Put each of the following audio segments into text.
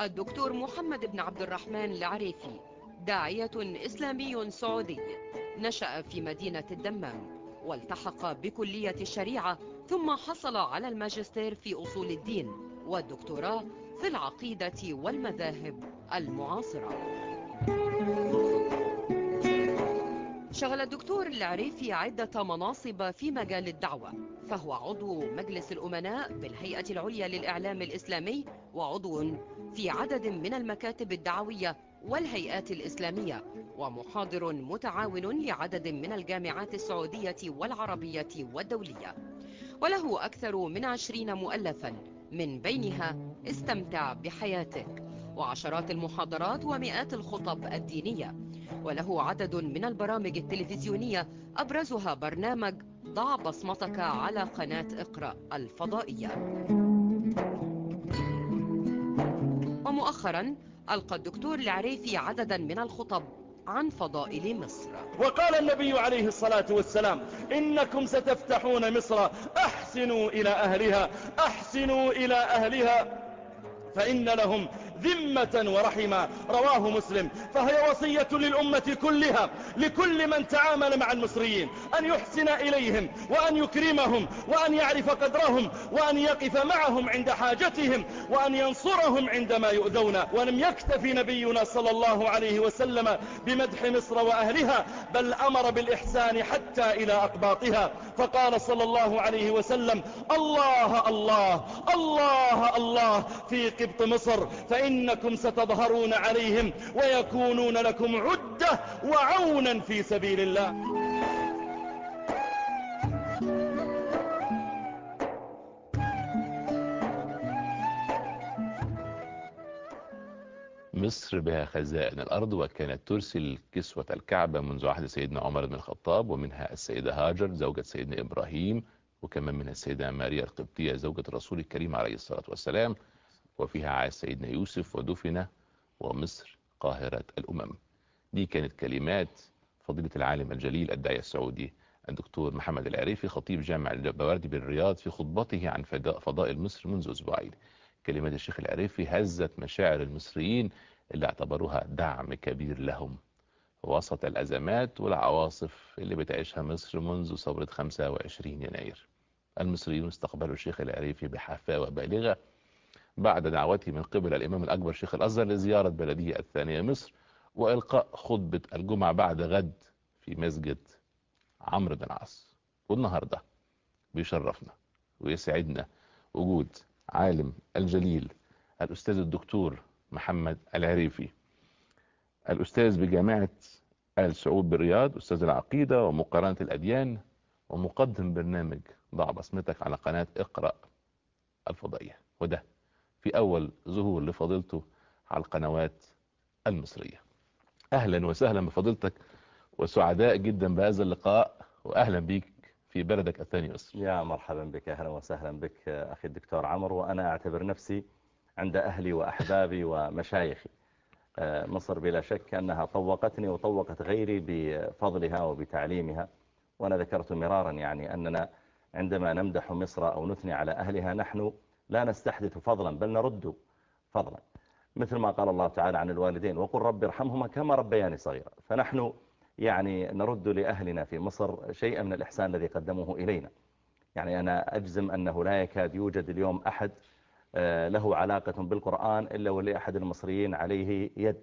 الدكتور محمد بن عبد الرحمن العريفي داعية إسلامي سعودي. نشأ في مدينة الدمام والتحق بكلية الشريعة ثم حصل على الماجستير في أصول الدين والدكتوراه في العقيدة والمذاهب المعاصرة. شغل الدكتور العريفي عدة مناصب في مجال الدعوة. فهو عضو مجلس الأمناء بالهيئة العليا للإعلام الإسلامي وعضو في عدد من المكاتب الدعوية والهيئات الإسلامية ومحاضر متعاون لعدد من الجامعات السعودية والعربية والدولية. وله أكثر من عشرين مؤلفا من بينها استمتع بحياتك. وعشرات المحاضرات ومئات الخطب الدينية. وله عدد من البرامج التلفزيونية أبرزها برنامج ضع بصمتك على قناة اقرأ الفضائية. ومؤخرا ألقى الدكتور العريفي عددا من الخطب عن فضائل مصر. وقال النبي عليه الصلاة والسلام إنكم ستفتحون مصر أحسنوا إلى أهلها أحسنوا إلى أهلها فإن لهم ذمة ورحما رواه مسلم. فهي وصية للأمة كلها لكل من تعامل مع المصريين أن يحسن إليهم وأن يكرمهم وأن يعرف قدرهم وأن يقف معهم عند حاجتهم وأن ينصرهم عندما يؤذون. ولم يكتفي نبينا صلى الله عليه وسلم بمدح مصر وأهلها بل أمر بالإحسان حتى إلى أقباطها. فقال صلى الله عليه وسلم الله الله الله الله في قبط مصر فإن فإنكم ستظهرون عليهم ويكونون لكم عدة وعونا في سبيل الله. مصر بها خزائن الأرض وكانت ترسل كسوة الكعبة منذ عهد سيدنا عمر بن الخطاب ومنها السيدة هاجر زوجة سيدنا إبراهيم وكمان منها السيدة ماريا القبطية زوجة الرسول الكريم عليه الصلاة والسلام وفيها عاش سيدنا يوسف ودفن ومصر قاهرة الأمم. دي كانت كلمات فضيلة العالم الجليل الداعية السعودي الدكتور محمد العريفي خطيب جامع البواردي بالرياض في خطبته عن فضائل مصر منذ أسبوعين. كلمات الشيخ العريفي هزت مشاعر المصريين اللي اعتبروها دعم كبير لهم. وسط الأزمات والعواصف اللي بتعيشها مصر منذ ثورة 25 يناير. المصريون استقبلوا الشيخ العريفي بحفاوة بالغة بعد دعوته من قبل الإمام الأكبر شيخ الأزهر لزيارة بلدية الثانية مصر وإلقاء خطبة الجمعة بعد غد في مسجد عمرو بن العاص. والنهاردة بيشرفنا ويسعدنا وجود عالم الجليل الأستاذ الدكتور محمد العريفي. الأستاذ بجامعة آل سعود بالرياض أستاذ العقيدة ومقارنة الأديان ومقدم برنامج ضع بصمتك على قناة اقرأ الفضائية. وده في أول ظهور لفضيلته على القنوات المصرية. أهلا وسهلا بفضيلتك وسعداء جدا بهذا اللقاء وأهلا بيك في بلدك الثاني مصر. يا مرحبا بك أهلا وسهلا بك أخي الدكتور عمرو. وأنا أعتبر نفسي عند أهلي وأحبابي ومشايخي. مصر بلا شك أنها طوقتني وطوقت غيري بفضلها وبتعليمها. وأنا ذكرت مرارا يعني أننا عندما نمدح مصر أو نثني على أهلها نحن لا نستحدث فضلا بل نرد فضلا. مثل ما قال الله تعالى عن الوالدين وقل رب ارحمهما كما ربياني صغيرا. فنحن يعني نرد لأهلنا في مصر شيئا من الإحسان الذي قدموه إلينا. يعني أنا أجزم أنه لا يكاد يوجد اليوم أحد له علاقة بالقرآن إلا ولأحد المصريين عليه يد.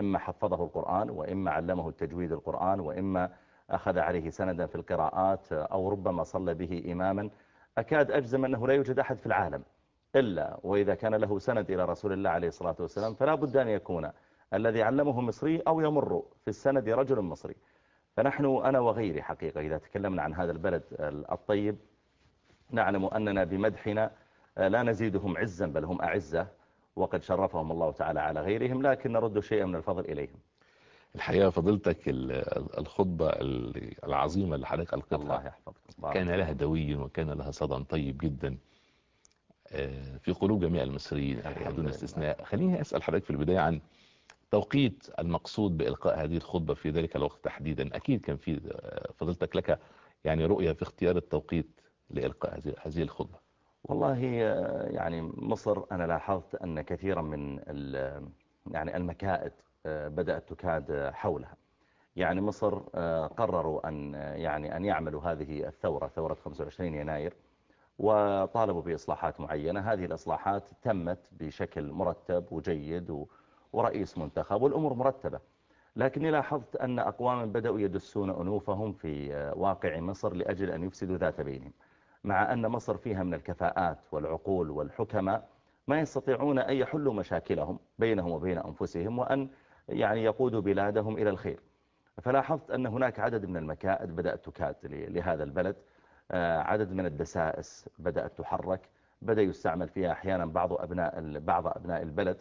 إما حفظه القرآن وإما علمه التجويد القرآن وإما أخذ عليه سندا في القراءات أو ربما صلى به إماما. أكاد أجزم أنه لا يوجد أحد في العالم إلا وإذا كان له سند إلى رسول الله عليه الصلاة والسلام فلا بد أن يكون الذي علمه مصري أو يمر في السند رجل مصري. فنحن أنا وغيري حقيقة إذا تكلمنا عن هذا البلد الطيب نعلم أننا بمدحنا لا نزيدهم عزا بل هم أعزة وقد شرفهم الله تعالى على غيرهم لكن نرد شيئا من الفضل إليهم. الحقيقة فضلتك الخطبة العظيمة اللي حضرتك ألقيتها الله يحفظكم كان لها دوي وكان لها صدى طيب جدا. في قلوب جميع المصريين دون استثناء. خليني أسأل حضرتك في البداية عن توقيت المقصود بإلقاء هذه الخطبة في ذلك الوقت تحديدا. أكيد كان في فضلتك لك يعني رؤية في اختيار التوقيت لإلقاء هذه الخطبة. والله يعني مصر أنا لاحظت أن كثيرا من يعني المكائد بدأت تكاد حولها. يعني مصر قرروا أن يعني أن يعملوا هذه الثورة ثورة 25 يناير. وطالبوا بإصلاحات معينة. هذه الإصلاحات تمت بشكل مرتب وجيد ورئيس منتخب والأمور مرتبة. لكني لاحظت أن أقواما بدأوا يدسون أنوفهم في واقع مصر لأجل أن يفسدوا ذات بينهم مع أن مصر فيها من الكفاءات والعقول والحكماء ما يستطيعون أن يحلوا مشاكلهم بينهم وبين أنفسهم وأن يعني يقودوا بلادهم إلى الخير. فلاحظت أن هناك عدد من المكائد بدأت تكاد لهذا البلد. آه، عدد من الدسائس بدأت تحرك بدأ يستعمل فيها أحيانا بعض أبناء بعض أبناء البلد.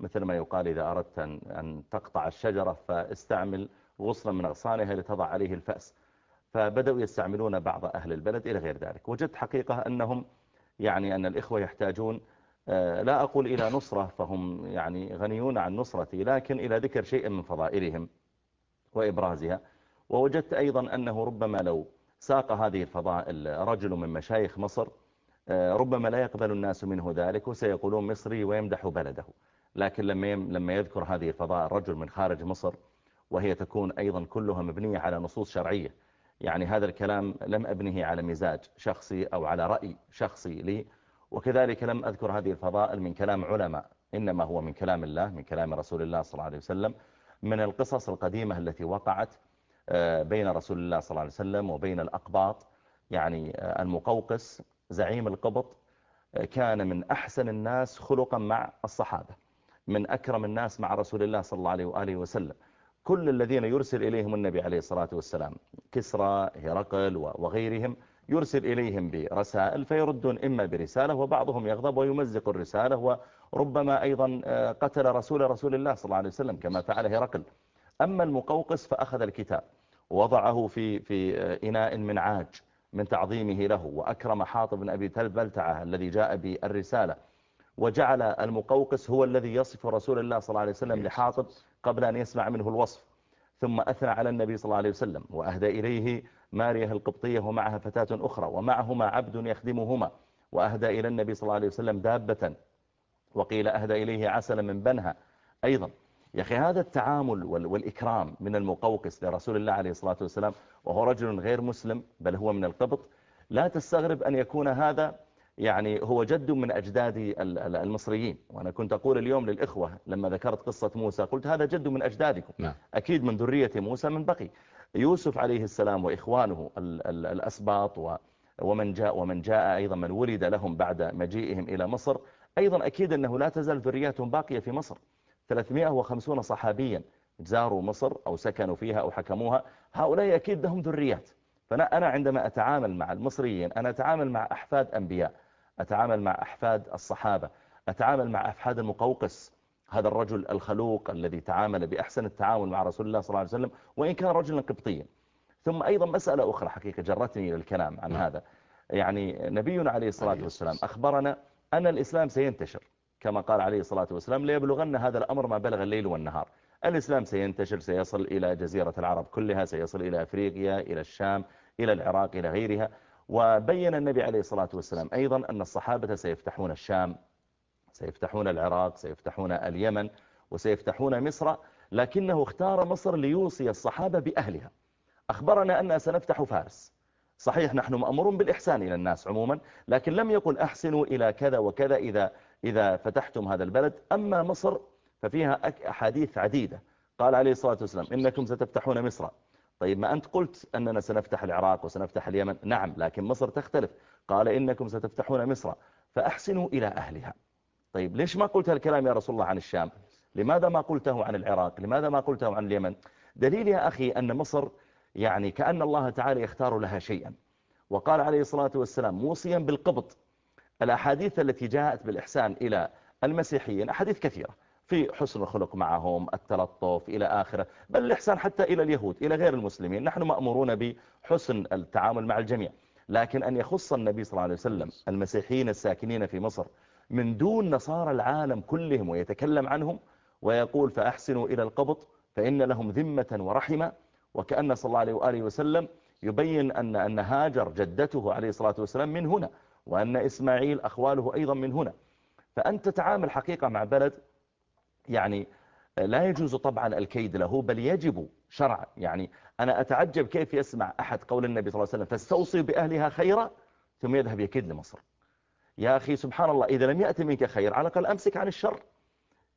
مثل ما يقال إذا أردت أن تقطع الشجرة فاستعمل غصنا من أغصانها لتضع عليه الفأس. فبدأوا يستعملون بعض أهل البلد إلى غير ذلك. وجدت حقيقة أنهم يعني أن الإخوة يحتاجون آه، لا أقول إلى نصرة فهم يعني غنيون عن نصرتي لكن إلى ذكر شيء من فضائلهم وإبرازها. ووجدت أيضا أنه ربما لو ساق هذه الفضائل رجل من مشايخ مصر آه، ربما لا يقبل الناس منه ذلك وسيقولون مصري ويمدح بلده. لكن لما لما يذكر هذه الفضائل رجل من خارج مصر وهي تكون أيضا كلها مبنية على نصوص شرعية. يعني هذا الكلام لم أبنه على مزاج شخصي أو على رأي شخصي لي. وكذلك لم أذكر هذه الفضائل من كلام علماء إنما هو من كلام الله من كلام رسول الله صلى الله عليه وسلم من القصص القديمة التي وقعت بين رسول الله صلى الله عليه وسلم وبين الأقباط. يعني آه، المقوقس زعيم القبط آه، كان من أحسن الناس خلقا مع الصحابة من أكرم الناس مع رسول الله صلى الله عليه وآله وسلم. كل الذين يرسل إليهم النبي عليه الصلاة والسلام كسرى هرقل وغيرهم يرسل إليهم برسائل فيردون إما برسالة وبعضهم يغضب ويمزق الرسالة وربما أيضا قتل رسول رسول الله صلى الله عليه وسلم كما فعل هرقل. أما المقوقس فأخذ الكتاب ووضعه في في إناء من عاج من تعظيمه له وأكرم حاطب بن أبي بلتعة الذي جاء بالرسالة وجعل المقوقس هو الذي يصف رسول الله صلى الله عليه وسلم لحاطب قبل أن يسمع منه الوصف. ثم أثنى على النبي صلى الله عليه وسلم وأهدى إليه ماريه القبطية ومعها فتاة أخرى ومعهما عبد يخدمهما وأهدى إلى النبي صلى الله عليه وسلم دابة وقيل أهدى إليه عسلا من بنها أيضا. يا أخي هذا التعامل والإكرام من المقوقس لرسول الله عليه الصلاة والسلام وهو رجل غير مسلم بل هو من القبط لا تستغرب أن يكون هذا يعني هو جد من أجداد المصريين. وأنا كنت أقول اليوم للإخوة لما ذكرت قصة موسى قلت هذا جد من أجدادكم. نعم. أكيد من ذرية موسى من بقي. يوسف عليه السلام وإخوانه الأسباط ومن جاء ومن جاء أيضا من ولد لهم بعد مجيئهم إلى مصر. أيضا أكيد أنه لا تزال ذرياتهم باقية في مصر. 350 صحابيا زاروا مصر أو سكنوا فيها أو حكموها. هؤلاء أكيد لهم ذريات. فأنا عندما أتعامل مع المصريين أنا أتعامل مع أحفاد أنبياء أتعامل مع أحفاد الصحابة أتعامل مع أحفاد المقوقس هذا الرجل الخلوق الذي تعامل بأحسن التعامل مع رسول الله صلى الله عليه وسلم وإن كان رجلا قبطيا. ثم أيضا مسألة أخرى حقيقة جرتني إلى الكلام عن هذا. يعني نبينا عليه الصلاة والسلام. أخبرنا أن الإسلام سينتشر. كما قال عليه الصلاة والسلام ليبلغن هذا الأمر ما بلغ الليل والنهار. الإسلام سينتشر سيصل إلى جزيرة العرب كلها سيصل إلى أفريقيا إلى الشام إلى العراق إلى غيرها. وبين النبي عليه الصلاة والسلام أيضا أن الصحابة سيفتحون الشام سيفتحون العراق سيفتحون اليمن وسيفتحون مصر لكنه اختار مصر ليوصي الصحابة بأهلها. أخبرنا أننا سنفتح فارس. صحيح نحن مأمورون بالإحسان إلى الناس عموما لكن لم يقل أحسنوا إلى كذا وكذا إذا, إذا فتحتم هذا البلد أما مصر ففيها أحاديث عديدة. قال عليه الصلاة والسلام إنكم ستفتحون مصر. طيب ما أنت قلت أننا سنفتح العراق وسنفتح اليمن. نعم لكن مصر تختلف. قال إنكم ستفتحون مصر فأحسنوا إلى أهلها. طيب ليش ما قلت الكلام يا رسول الله عن الشام؟ لماذا ما قلته عن العراق؟ لماذا ما قلته عن اليمن؟ دليل يا أخي أن مصر يعني كأن الله تعالى يختار لها شيئا. وقال عليه الصلاة والسلام موصيا بالقبط. الأحاديث التي جاءت بالإحسان إلى المسيحيين أحاديث كثيرة في حسن الخلق معهم التلطف إلى آخره بل الإحسان حتى إلى اليهود إلى غير المسلمين. نحن مأمورون بحسن التعامل مع الجميع. لكن أن يخص النبي صلى الله عليه وسلم المسيحيين الساكنين في مصر من دون نصارى العالم كلهم ويتكلم عنهم ويقول فأحسنوا إلى القبط فإن لهم ذمة ورحمة. وكأن صلى الله عليه وآله وسلم يبين أن, أن هاجر جدته عليه الصلاة والسلام من هنا وأن إسماعيل أخواله أيضا من هنا. فأنت تتعامل حقيقة مع بلد يعني لا يجوز طبعا الكيد له بل يجب شرعا. يعني أنا أتعجب كيف يسمع أحد قول النبي صلى الله عليه وسلم فاستوصي بأهلها خيرا ثم يذهب يكيد لمصر. يا أخي سبحان الله إذا لم يأتي منك خير على الأقل أمسك عن الشر.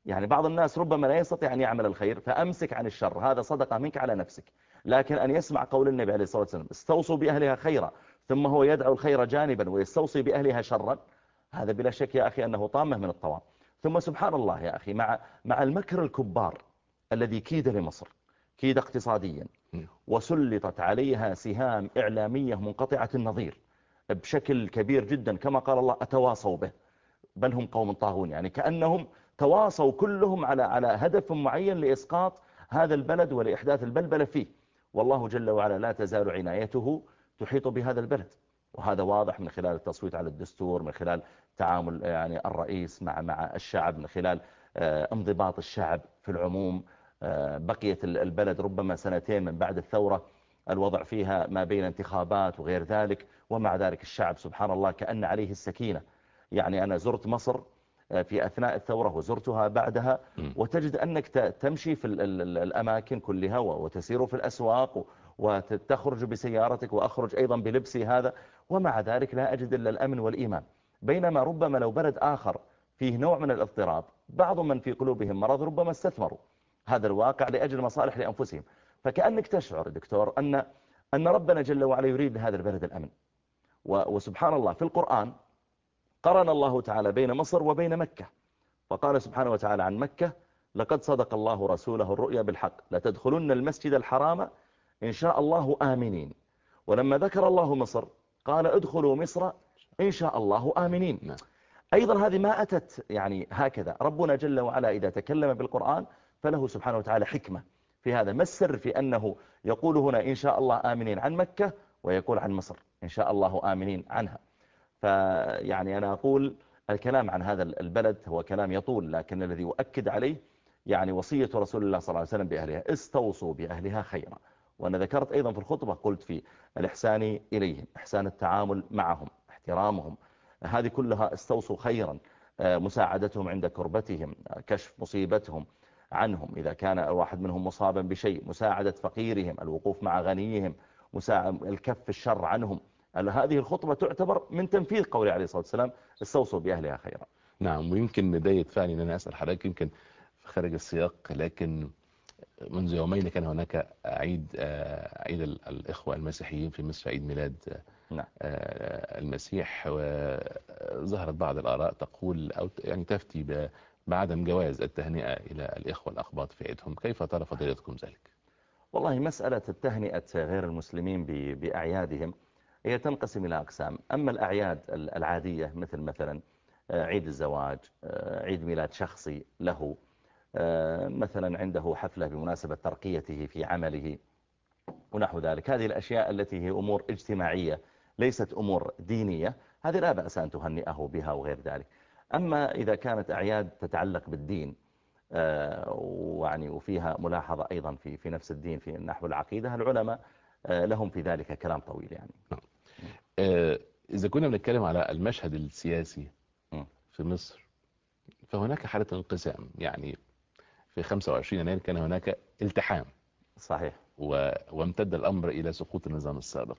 يعني بعض الناس ربما لا يستطيع أن يعمل الخير فأمسك عن الشر هذا صدقة منك على نفسك. لكن أن يسمع قول النبي عليه الصلاة والسلام استوصوا بأهلها خيرا ثم هو يدعو الخير جانبا ويستوصي بأهلها شرا. هذا بلا شك يا أخي أنه طامة من الطوام. ثم سبحان الله يا أخي مع, مع المكر الكبار الذي كيد لمصر كيد اقتصاديا. وسلطت عليها سهام إعلامية منقطعة النظير بشكل كبير جدا كما قال الله أتواصوا به. بل هم قوم طاغون يعني كأنهم تواصوا كلهم على على هدف معين لإسقاط هذا البلد ولإحداث البلبلة فيه. والله جل وعلا لا تزال عنايته تحيط بهذا البلد. وهذا واضح من خلال التصويت على الدستور من خلال تعامل يعني الرئيس مع مع الشعب من خلال آه، انضباط الشعب في العموم. آه، بقيت البلد ربما سنتين من بعد الثورة الوضع فيها ما بين انتخابات وغير ذلك. ومع ذلك الشعب سبحان الله كأن عليه السكينة. يعني أنا زرت مصر آه، في أثناء الثورة وزرتها بعدها. وتجد أنك تمشي في الأماكن كلها وتسير في الأسواق وتخرج بسيارتك وأخرج أيضا بلبسي هذا. ومع ذلك لا أجد إلا الأمن والإيمان. بينما ربما لو بلد آخر فيه نوع من الاضطراب بعض من في قلوبهم مرض ربما استثمروا هذا الواقع لأجل مصالح لأنفسهم. فكأنك تشعر دكتور أن, أن ربنا جل وعلا يريد لهذا البلد الأمن. وسبحان الله في القرآن قرن الله تعالى بين مصر وبين مكة. فقال سبحانه وتعالى عن مكة لقد صدق الله رسوله الرؤيا بالحق لتدخلن المسجد الحرام إن شاء الله آمنين. ولما ذكر الله مصر قال ادخلوا مصر إن شاء الله آمنين. نعم. أيضا هذه ما أتت يعني هكذا. ربنا جل وعلا إذا تكلم بالقرآن فله سبحانه وتعالى حكمة في هذا. ما السر في أنه يقول هنا إن شاء الله آمنين عن مكة ويقول عن مصر؟ إن شاء الله آمنين عنها. فيعني أنا أقول الكلام عن هذا البلد هو كلام يطول لكن الذي أؤكد عليه يعني وصية رسول الله صلى الله عليه وسلم بأهلها استوصوا بأهلها خيرا. وأنا ذكرت أيضا في الخطبة قلت في الإحسان إليهم إحسان التعامل معهم احترامهم. هذه كلها استوصوا خيرا آه، مساعدتهم عند كربتهم كشف مصيبتهم عنهم. إذا كان الواحد منهم مصابا بشيء مساعدة فقيرهم الوقوف مع غنيهم الكف الشر عنهم. هذه الخطبة تعتبر من تنفيذ قوله عليه الصلاة والسلام استوصوا بأهلها خيرا. نعم ويمكن ده يدفعني أن أنا أسأل حضرتك يمكن خارج السياق لكن منذ يومين كان هناك عيد آه، عيد الإخوة المسيحيين في مصر عيد ميلاد نعم. آه، المسيح وظهرت بعض الآراء تقول أو يعني تفتي بعدم جواز التهنئة إلى الإخوة الأخباط في عيدهم كيف ترى فضيلتكم ذلك؟ والله مسألة التهنئة غير المسلمين بأعيادهم هي تنقسم إلى أقسام أما الأعياد العادية مثل مثلا آه، عيد الزواج عيد ميلاد شخصي له آه، مثلا عنده حفلة بمناسبة ترقيته في عمله ونحو ذلك. هذه الأشياء التي هي أمور اجتماعية ليست أمور دينية هذه لا بأس أن تهنئه بها وغير ذلك. أما إذا كانت أعياد تتعلق بالدين آه، ويعني وفيها ملاحظة أيضا في في نفس الدين في نحو العقيدة العلماء آه، لهم في ذلك كلام طويل يعني. نعم. إذا كنا بنتكلم على المشهد السياسي في مصر فهناك حالة انقسام. يعني في 25 يناير كان هناك التحام. صحيح. و... وامتد الأمر إلى سقوط النظام السابق.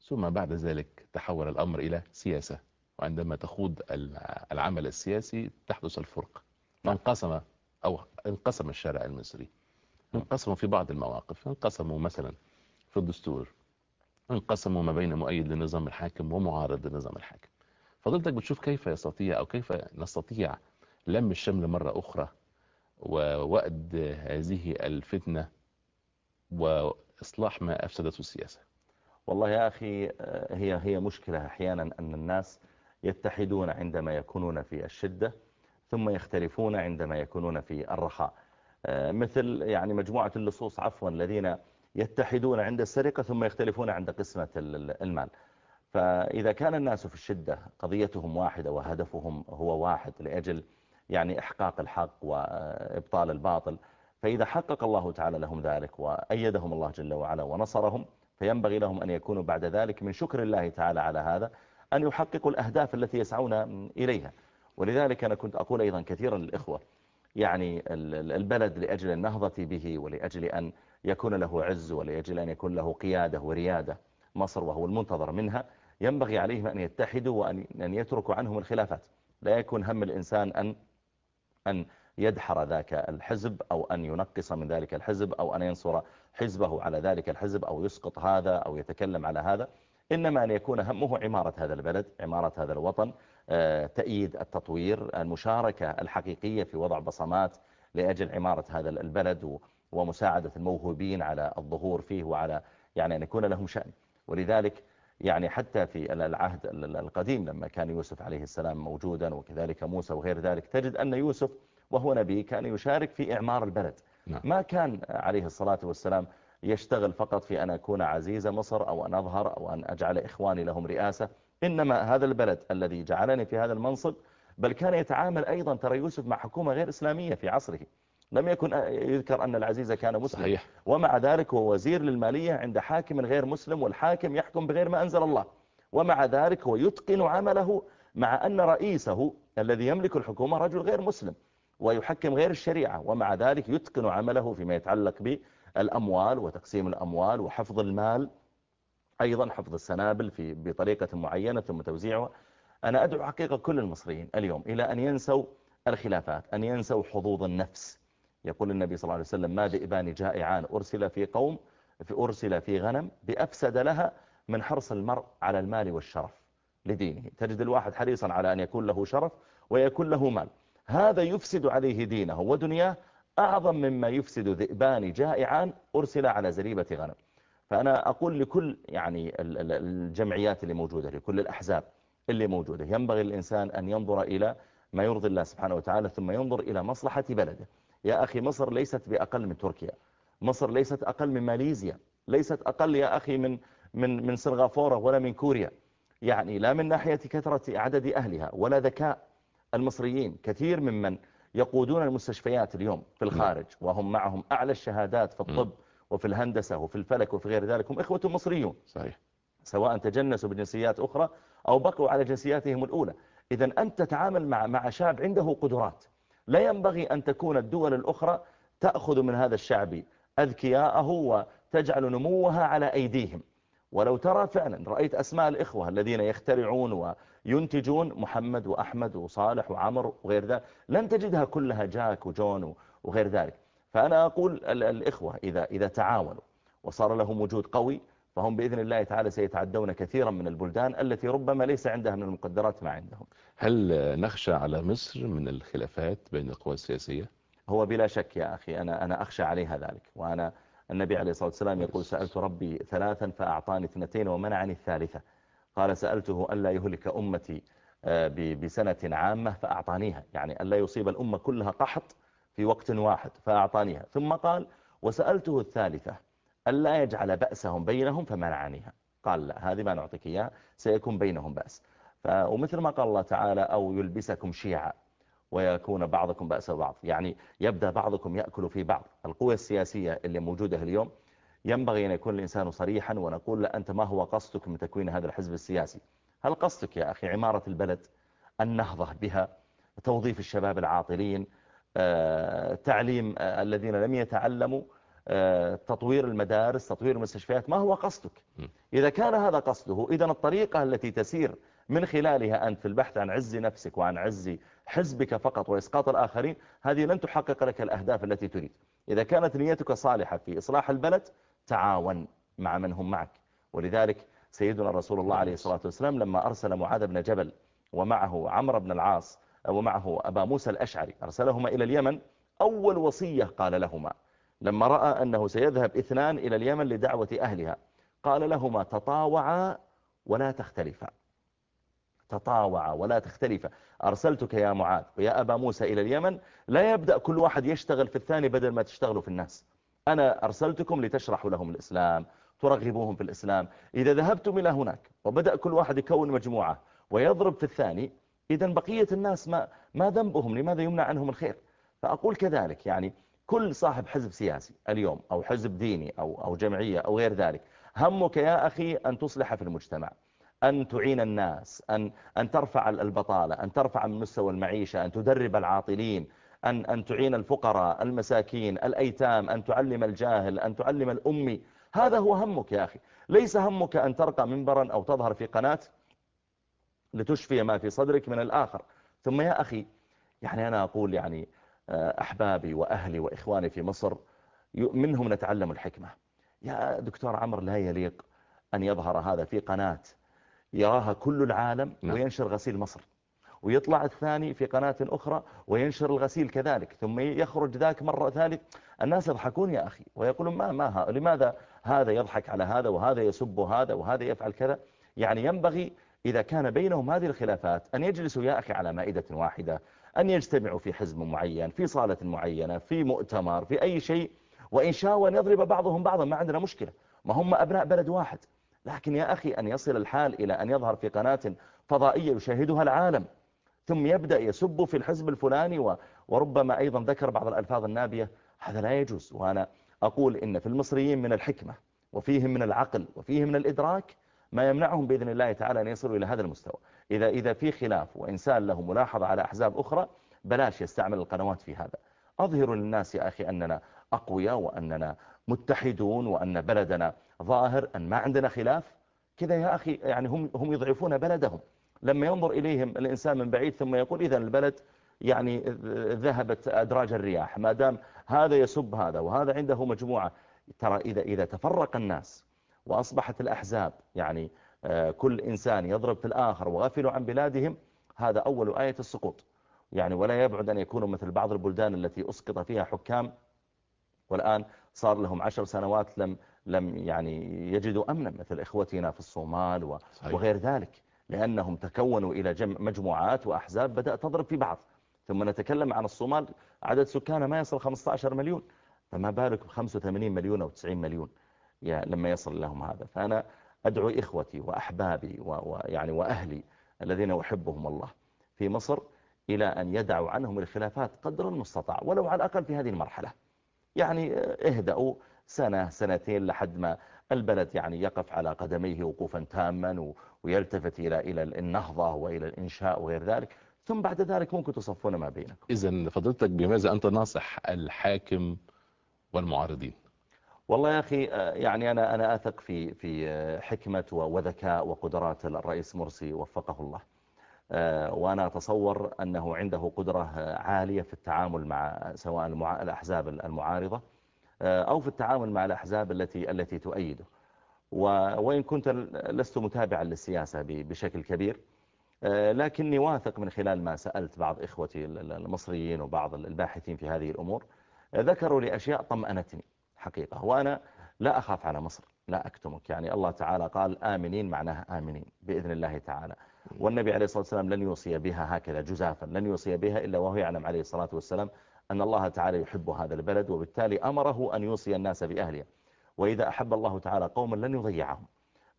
ثم بعد ذلك تحول الأمر إلى سياسة. وعندما تخوض العمل السياسي تحدث الفرق. فانقسم أو انقسم الشارع المصري. انقسموا في بعض المواقف. انقسموا مثلا في الدستور. انقسموا ما بين مؤيد للنظام الحاكم ومعارض للنظام الحاكم. فضلتك بتشوف كيف يستطيع أو كيف نستطيع لم الشمل مرة أخرى ووأد هذه الفتنة وإصلاح ما أفسدته السياسة. والله يا أخي هي هي مشكلة أحيانا أن الناس يتحدون عندما يكونون في الشدة ثم يختلفون عندما يكونون في الرخاء. مثل يعني مجموعة اللصوص عفوا الذين يتحدون عند السرقة ثم يختلفون عند قسمة المال. فإذا كان الناس في الشدة قضيتهم واحدة وهدفهم هو واحد لأجل يعني إحقاق الحق وإبطال الباطل. فإذا حقق الله تعالى لهم ذلك وأيدهم الله جل وعلا ونصرهم فينبغي لهم أن يكونوا بعد ذلك من شكر الله تعالى على هذا أن يحققوا الأهداف التي يسعون إليها. ولذلك أنا كنت أقول أيضا كثيرا للإخوة يعني البلد لأجل النهضة به ولأجل أن يكون له عز ولأجل أن يكون له قيادة وريادة مصر وهو المنتظر منها ينبغي عليهم أن يتحدوا وأن يتركوا عنهم الخلافات. لا يكون هم الإنسان أن أن يدحر ذاك الحزب أو أن ينقص من ذلك الحزب أو أن ينصر حزبه على ذلك الحزب أو يسقط هذا أو يتكلم على هذا. إنما أن يكون همه عمارة هذا البلد عمارة هذا الوطن آه، تأييد التطوير المشاركة الحقيقية في وضع بصمات لأجل عمارة هذا البلد ومساعدة الموهوبين على الظهور فيه وعلى يعني أن يكون لهم شأن. ولذلك يعني حتى في العهد القديم لما كان يوسف عليه السلام موجودا وكذلك موسى وغير ذلك تجد أن يوسف وهو نبي كان يشارك في إعمار البلد نعم. ما كان عليه الصلاة والسلام يشتغل فقط في أن أكون عزيز مصر أو أن أظهر أو أن أجعل إخواني لهم رئاسة إنما هذا البلد الذي جعلني في هذا المنصب بل كان يتعامل أيضا ترى يوسف مع حكومة غير إسلامية في عصره لم يكن يذكر أن العزيز كان مسلم. صحيح. ومع ذلك هو وزير للمالية عند حاكم غير مسلم والحاكم يحكم بغير ما أنزل الله. ومع ذلك هو يتقن عمله مع أن رئيسه الذي يملك الحكومة رجل غير مسلم ويحكم غير الشريعة. ومع ذلك يتقن عمله فيما يتعلق بالأموال وتقسيم الأموال وحفظ المال. أيضا حفظ السنابل في بطريقة معينة ثم توزيعها. أنا أدعو حقيقة كل المصريين اليوم إلى أن ينسوا الخلافات أن ينسوا حظوظ النفس. يقول النبي صلى الله عليه وسلم ما ذئبان جائعان أرسل في قوم في أرسل في غنم بأفسد لها من حرص المرء على المال والشرف لدينه. تجد الواحد حريصا على أن يكون له شرف ويكون له مال. هذا يفسد عليه دينه ودنياه أعظم مما يفسد ذئبان جائعان أرسل على زريبة غنم. فأنا أقول لكل يعني الجمعيات اللي موجودة لكل الأحزاب اللي موجودة ينبغي الإنسان أن ينظر إلى ما يرضي الله سبحانه وتعالى ثم ينظر إلى مصلحة بلده. يا أخي مصر ليست بأقل من تركيا. مصر ليست أقل من ماليزيا. ليست أقل يا أخي من من من سنغافورة ولا من كوريا. يعني لا من ناحية كثرة عدد أهلها ولا ذكاء المصريين. كثير ممن يقودون المستشفيات اليوم في الخارج وهم معهم أعلى الشهادات في الطب وفي الهندسة وفي الفلك وفي غير ذلك. هم إخوة مصريون. صحيح. سواء تجنسوا بجنسيات أخرى أو بقوا على جنسياتهم الأولى. إذا أنت تتعامل مع مع شعب عنده قدرات. لا ينبغي أن تكون الدول الأخرى تأخذ من هذا الشعب. أذكياءه وتجعل نموها على أيديهم. ولو ترى فعلا رأيت أسماء الإخوة الذين يخترعون وينتجون محمد وأحمد وصالح وعمر وغير ذلك لن تجدها كلها جاك وجون وغير ذلك. فأنا أقول الإخوة إذا, إذا تعاونوا وصار لهم وجود قوي فهم بإذن الله تعالى سيتعدون كثيرا من البلدان التي ربما ليس عندها من المقدرات ما عندهم. هل نخشى على مصر من الخلافات بين القوى السياسية؟ هو بلا شك يا أخي أنا, أنا أخشى عليها ذلك. وأنا النبي عليه الصلاة والسلام يقول سألت ربي ثلاثا فأعطاني اثنتين ومنعني الثالثة. قال سألته ألا يهلك أمتي آه، بسنة عامة فأعطانيها. يعني ألا يصيب الأمة كلها قحط في وقت واحد فأعطانيها. ثم قال وسألته الثالثة ألا يجعل بأسهم بينهم فمنعنيها قال لا هذه ما نعطيك إياه سيكون بينهم بأس. ومثل ما قال الله تعالى أو يلبسكم شيعا ويكون بعضكم بأس بعض يعني يبدأ بعضكم يأكل في بعض. القوة السياسية اللي موجودة اليوم ينبغي أن يكون الإنسان صريحا ونقول لا أنت ما هو قصدك من تكوين هذا الحزب السياسي؟ هل قصدك يا أخي عمارة البلد النهضة بها؟ توظيف الشباب العاطلين آه، تعليم آه، الذين لم يتعلموا تطوير المدارس تطوير المستشفيات ما هو قصدك؟ إذا كان هذا قصده إذا الطريقة التي تسير من خلالها أنت في البحث عن عز نفسك وعن عز حزبك فقط وإسقاط الآخرين هذه لن تحقق لك الأهداف التي تريد. إذا كانت نيتك صالحة في إصلاح البلد تعاون مع من هم معك. ولذلك سيدنا رسول الله عليه الصلاة والسلام لما أرسل معاذ بن جبل ومعه عمرو بن العاص ومعه أبا موسى الأشعري أرسلهما إلى اليمن أول وصية قال لهما لما رأى أنه سيذهب إثنان إلى اليمن لدعوة أهلها. قال لهما تطاوعا ولا تختلفا. تطاوعا ولا تختلفا. أرسلتك يا معاذ ويا أبا موسى إلى اليمن. لا يبدأ كل واحد يشتغل في الثاني بدل ما تشتغلوا في الناس. أنا أرسلتكم لتشرحوا لهم الإسلام ترغبوهم في الإسلام. إذا ذهبتم إلى هناك وبدأ كل واحد يكون مجموعة ويضرب في الثاني إذا بقية الناس ما, ما ذنبهم؟ لماذا يمنع عنهم الخير؟ فأقول كذلك يعني كل صاحب حزب سياسي اليوم أو حزب ديني أو, أو جمعية أو غير ذلك همك يا أخي أن تصلح في المجتمع أن تعين الناس أن, أن ترفع البطالة أن ترفع من مستوى المعيشة أن تدرب العاطلين أن, أن تعين الفقراء المساكين الأيتام أن تعلم الجاهل أن تعلم الأمي. هذا هو همك يا أخي. ليس همك أن ترقى منبرا أو تظهر في قناة لتشفي ما في صدرك من الآخر. ثم يا أخي يعني أنا أقول يعني أحبابي وأهلي وإخواني في مصر منهم نتعلم الحكمة. يا دكتور عمر لا يليق أن يظهر هذا في قناة يراها كل العالم نعم. وينشر غسيل مصر. ويطلع الثاني في قناة أخرى وينشر الغسيل كذلك ثم يخرج ذاك مرة ثالث. الناس يضحكون يا أخي ويقولون ما ما ها لماذا هذا يضحك على هذا وهذا يسب هذا وهذا يفعل كذا؟ يعني ينبغي إذا كان بينهم هذه الخلافات أن يجلسوا يا أخي على مائدة واحدة أن يجتمعوا في حزب معين في صالة معينة في مؤتمر في أي شيء وإن أن يضرب بعضهم بعضا ما عندنا مشكلة. ما هم أبناء بلد واحد. لكن يا أخي أن يصل الحال إلى أن يظهر في قناة فضائية يشاهدها العالم ثم يبدأ يسب في الحزب الفلاني وربما أيضا ذكر بعض الألفاظ النابية هذا لا يجوز. وأنا أقول إن في المصريين من الحكمة وفيهم من العقل وفيهم من الإدراك ما يمنعهم بإذن الله تعالى أن يصلوا إلى هذا المستوى. إذا, إذا في خلاف وإنسان له ملاحظة على أحزاب أخرى بلاش يستعمل القنوات في هذا. أظهر للناس يا أخي أننا أقوياء وأننا متحدون وأن بلدنا ظاهر أن ما عندنا خلاف. كذا يا أخي يعني هم, هم يضعفون بلدهم. لما ينظر إليهم الإنسان من بعيد ثم يقول إذا البلد يعني ذهبت أدراج الرياح ما دام هذا يسب هذا وهذا عنده مجموعة. ترى إذا, إذا تفرق الناس وأصبحت الأحزاب يعني كل إنسان يضرب في الآخر وغفلوا عن بلادهم هذا أول آية السقوط. يعني ولا يبعد أن يكونوا مثل بعض البلدان التي أسقط فيها حكام. والآن صار لهم عشر سنوات لم لم يعني يجدوا أمنا مثل إخوتنا في الصومال وغير ذلك لأنهم تكونوا إلى مجموعات وأحزاب بدأت تضرب في بعض. ثم نتكلم عن الصومال عدد سكانها ما يصل 15 مليون. فما بالك ب 85 مليون أو 90 مليون لما يصل لهم هذا. فأنا أدعو إخوتي وأحبابي ويعني وأهلي الذين أحبهم الله في مصر إلى أن يدعوا عنهم الخلافات قدر المستطاع ولو على الأقل في هذه المرحلة. يعني اهدأوا سنة سنتين لحد ما البلد يعني يقف على قدميه وقوفا تاما ويلتفت إلى إلى النهضة وإلى الإنشاء وغير ذلك. ثم بعد ذلك ممكن تصفون ما بينكم. إذا فضلتك بماذا أنت ناصح الحاكم والمعارضين؟ والله يا أخي يعني أنا أنا أثق في في حكمة وذكاء وقدرات الرئيس مرسي وفقه الله. وأنا أتصور أنه عنده قدرة عالية في التعامل مع سواء الأحزاب المعارضة أو في التعامل مع الأحزاب التي التي تؤيده. وإن كنت لست متابعا للسياسة بشكل كبير لكني واثق من خلال ما سألت بعض إخوتي المصريين وبعض الباحثين في هذه الأمور ذكروا لي أشياء طمأنتني. حقيقة. وأنا لا أخاف على مصر لا أكتمك. يعني الله تعالى قال آمنين معناها آمنين بإذن الله تعالى. والنبي عليه الصلاة والسلام لن يوصي بها هكذا جزافا لن يوصي بها إلا وهو يعلم عليه الصلاة والسلام أن الله تعالى يحب هذا البلد وبالتالي أمره أن يوصي الناس بأهلها وإذا أحب الله تعالى قوما لن يضيعهم.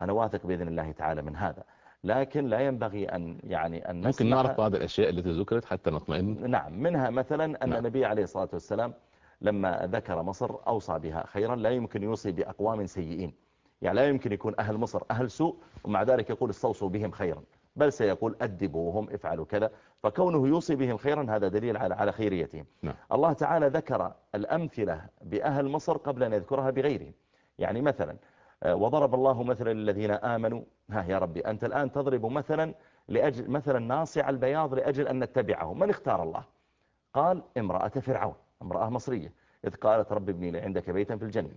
أنا واثق بإذن الله تعالى من هذا. لكن لا ينبغي أن يعني أن ممكن نعرف بعض الأشياء التي ذكرت حتى نطمئن. نعم منها مثلا أن نعم. النبي عليه الصلاة والسلام لما ذكر مصر أوصى بها. خيرا لا يمكن يوصي بأقوام سيئين. يعني لا يمكن يكون أهل مصر أهل سوء ومع ذلك يقول استوصوا بهم خيرا. بل سيقول أدبوهم افعلوا كذا. فكونه يوصي بهم خيرا هذا دليل على على خيريتهم. نعم. الله تعالى ذكر الأمثلة بأهل مصر قبل أن يذكرها بغيرهم. يعني مثلا آه، وضرب الله مثلا للذين آمنوا. ها يا ربي أنت الآن تضرب مثلا لأجل مثلا ناصع البياض لأجل أن نتبعه من اختار الله؟ قال امرأة فرعون. امرأة مصرية. إذ قالت رب ابني لي عندك بيتا في الجنة.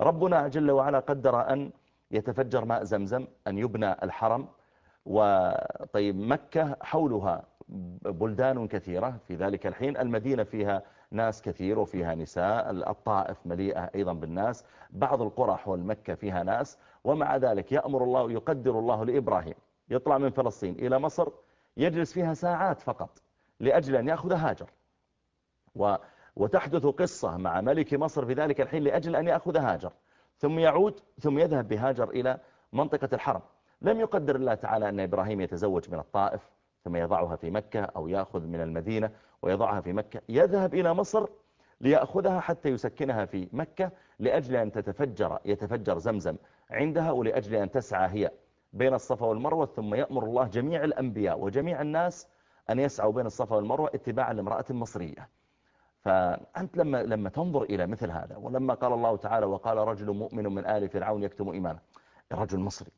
ربنا جل وعلا قدر أن يتفجر ماء زمزم أن يبنى الحرم وطيب مكة حولها بلدان كثيرة. في ذلك الحين المدينة فيها ناس كثير وفيها نساء الطائف مليئة أيضا بالناس بعض القرى حول مكة فيها ناس ومع ذلك يأمر الله يقدر الله لإبراهيم يطلع من فلسطين إلى مصر يجلس فيها ساعات فقط لأجل أن يأخذ هاجر. وتحدث قصة مع ملك مصر في ذلك الحين لأجل أن يأخذ هاجر ثم يعود ثم يذهب بهاجر إلى منطقة الحرم. لم يقدر الله تعالى أن إبراهيم يتزوج من الطائف ثم يضعها في مكة أو يأخذ من المدينة ويضعها في مكة. يذهب إلى مصر ليأخذها حتى يسكنها في مكة لأجل أن تتفجر يتفجر زمزم عندها ولأجل أن تسعى هي بين الصفا والمروة ثم يأمر الله جميع الأنبياء وجميع الناس أن يسعوا بين الصفا والمروة اتباعا لامرأة مصرية. فأنت لما, لما تنظر إلى مثل هذا ولما قال الله تعالى وقال رجل مؤمن من آل فرعون يكتم إيمانه رجل مصري.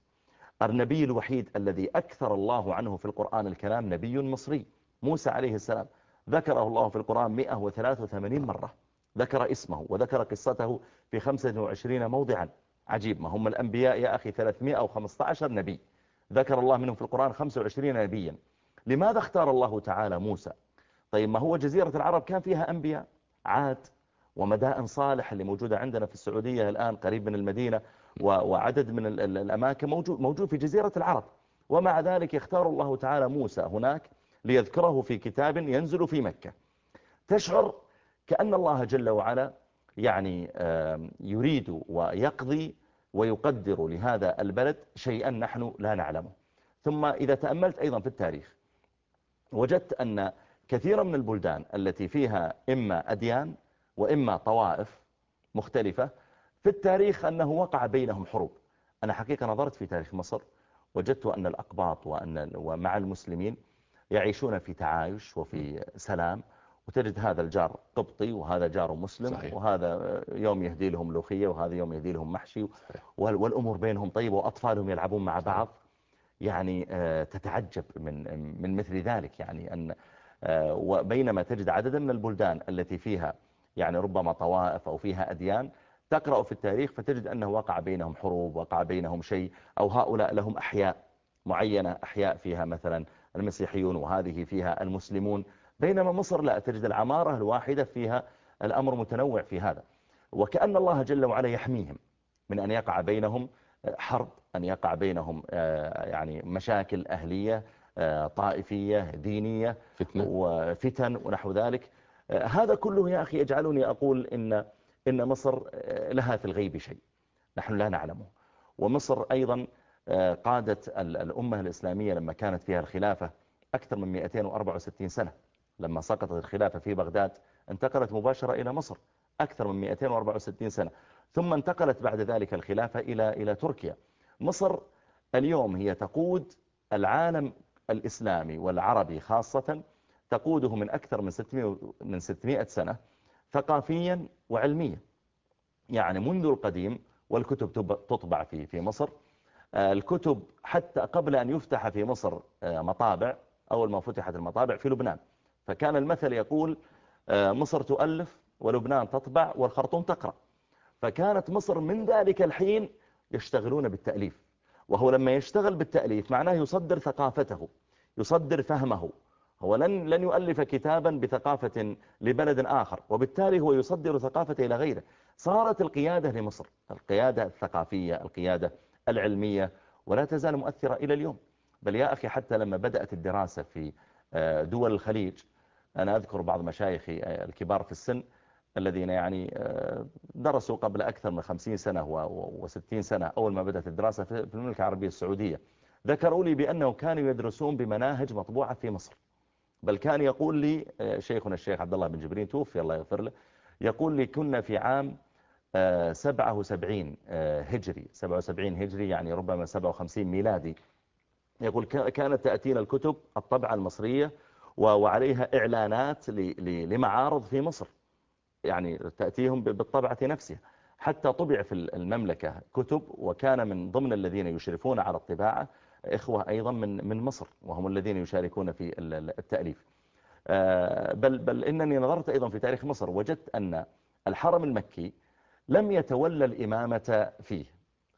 النبي الوحيد الذي أكثر الله عنه في القرآن الكلام نبي مصري موسى عليه السلام. ذكره الله في القرآن 183 مرة. ذكر اسمه وذكر قصته في 25 موضعا. عجيب ما هم الأنبياء يا أخي 315 نبي. ذكر الله منهم في القرآن 25 نبيا. لماذا اختار الله تعالى موسى؟ طيب ما هو جزيرة العرب كان فيها أنبياء عاد ومدائن صالح اللي موجودة عندنا في السعودية الآن قريب من المدينة وعدد من الأماكن موجود, موجود في جزيرة العرب. ومع ذلك يختار الله تعالى موسى هناك ليذكره في كتاب ينزل في مكة. تشعر كأن الله جل وعلا يعني يريد ويقضي ويقدر لهذا البلد شيئا نحن لا نعلمه. ثم إذا تأملت أيضا في التاريخ وجدت أن كثيرا من البلدان التي فيها إما أديان وإما طوائف مختلفة في التاريخ أنه وقع بينهم حروب. أنا حقيقة نظرت في تاريخ مصر وجدت أن الأقباط وأن ومع المسلمين يعيشون في تعايش وفي سلام وتجد هذا الجار قبطي وهذا جار مسلم صحيح. وهذا يوم يهدي لهم لوخية وهذا يوم يهدي لهم محشي صحيح. والأمور بينهم طيبة وأطفالهم يلعبون مع بعض. يعني آه، تتعجب من من مثل ذلك. يعني أن وبينما تجد عددا من البلدان التي فيها يعني ربما طوائف أو فيها أديان تقرأ في التاريخ فتجد أنه وقع بينهم حروب وقع بينهم شيء أو هؤلاء لهم أحياء معينة أحياء فيها مثلا المسيحيون وهذه فيها المسلمون. بينما مصر لا تجد العمارة الواحدة فيها الأمر متنوع في هذا. وكأن الله جل وعلا يحميهم من أن يقع بينهم حرب أن يقع بينهم آه، يعني مشاكل أهلية طائفية دينية فتنة. وفتن ونحو ذلك. آه، هذا كله يا أخي يجعلني أقول إن, إن مصر لها في الغيب شيء. نحن لا نعلمه. ومصر أيضا قادت الأمة الإسلامية لما كانت فيها الخلافة أكثر من 264 سنة. لما سقطت الخلافة في بغداد انتقلت مباشرة إلى مصر أكثر من 264 سنة. ثم انتقلت بعد ذلك الخلافة إلى إلى تركيا. مصر اليوم هي تقود العالم الإسلامي والعربي خاصة تقوده من أكثر من 600, من 600 سنة ثقافيا وعلميا. يعني منذ القديم والكتب تطبع في في مصر. آه، الكتب حتى قبل أن يفتح في مصر آه، مطابع أول ما فتحت المطابع في لبنان. فكان المثل يقول آه، مصر تؤلف ولبنان تطبع والخرطوم تقرأ. فكانت مصر من ذلك الحين يشتغلون بالتأليف. وهو لما يشتغل بالتأليف معناه يصدر ثقافته يصدر فهمه. هو لن, لن يؤلف كتابا بثقافة لبلد آخر وبالتالي هو يصدر ثقافته إلى غيره. صارت القيادة لمصر القيادة الثقافية القيادة العلمية ولا تزال مؤثرة إلى اليوم. بل يا أخي حتى لما بدأت الدراسة في آه، دول الخليج أنا أذكر بعض مشايخي آه، الكبار في السن الذين يعني آه، درسوا قبل أكثر من خمسين سنة وستين سنة أول ما بدأت الدراسة في المملكة العربية السعودية. ذكروا لي بأنه كانوا يدرسون بمناهج مطبوعة في مصر. بل كان يقول لي شيخنا الشيخ عبد الله بن جبرين توفي الله يغفر له يقول لي كنا في عام 77 هجري. 77 هجري يعني ربما 57 ميلادي. يقول كانت تأتينا الكتب الطبعة المصرية وعليها إعلانات لمعارض في مصر. يعني تأتيهم بالطبعة نفسها. حتى طبع في المملكة كتب وكان من ضمن الذين يشرفون على الطباعة إخوة أيضا من من مصر وهم الذين يشاركون في التأليف. آه، بل, بل إنني نظرت أيضا في تاريخ مصر وجدت أن الحرم المكي لم يتولى الإمامة فيه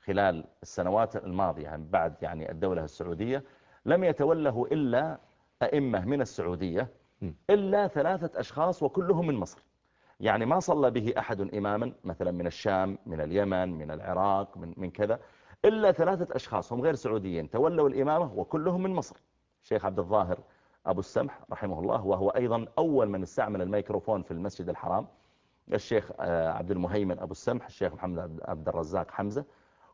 خلال السنوات الماضية يعني بعد يعني الدولة السعودية لم يتوله إلا أئمة من السعودية إلا ثلاثة أشخاص وكلهم من مصر. يعني ما صلى به أحد إماما مثلا من الشام من اليمن من العراق من, من كذا إلا ثلاثة أشخاص هم غير سعوديين تولوا الإمامة وكلهم من مصر. الشيخ عبد الظاهر أبو السمح رحمه الله وهو أيضا أول من استعمل الميكروفون في المسجد الحرام الشيخ آه، عبد المهيمن أبو السمح الشيخ محمد عبد الرزاق حمزة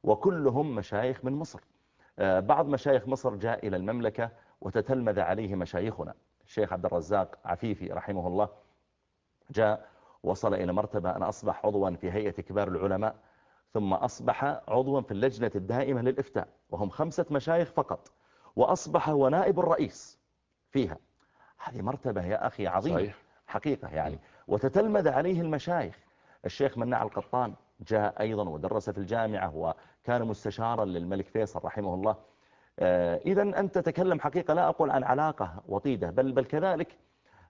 وكلهم مشايخ من مصر. آه، بعض مشايخ مصر جاء إلى المملكة وتتلمذ عليه مشايخنا. الشيخ عبد الرزاق عفيفي رحمه الله جاء وصل إلى مرتبة أن أصبح عضوا في هيئة كبار العلماء ثم أصبح عضوا في اللجنة الدائمة للإفتاء وهم خمسة مشايخ فقط وأصبح هو نائب الرئيس فيها. هذه مرتبة يا أخي عظيمة. صحيح. حقيقة يعني. وتتلمذ عليه المشايخ. الشيخ مناع القطان جاء أيضا ودرس في الجامعة وكان مستشارا للملك فيصل رحمه الله. آه، إذا أنت تتكلم حقيقة لا أقول عن علاقة وطيدة بل, بل كذلك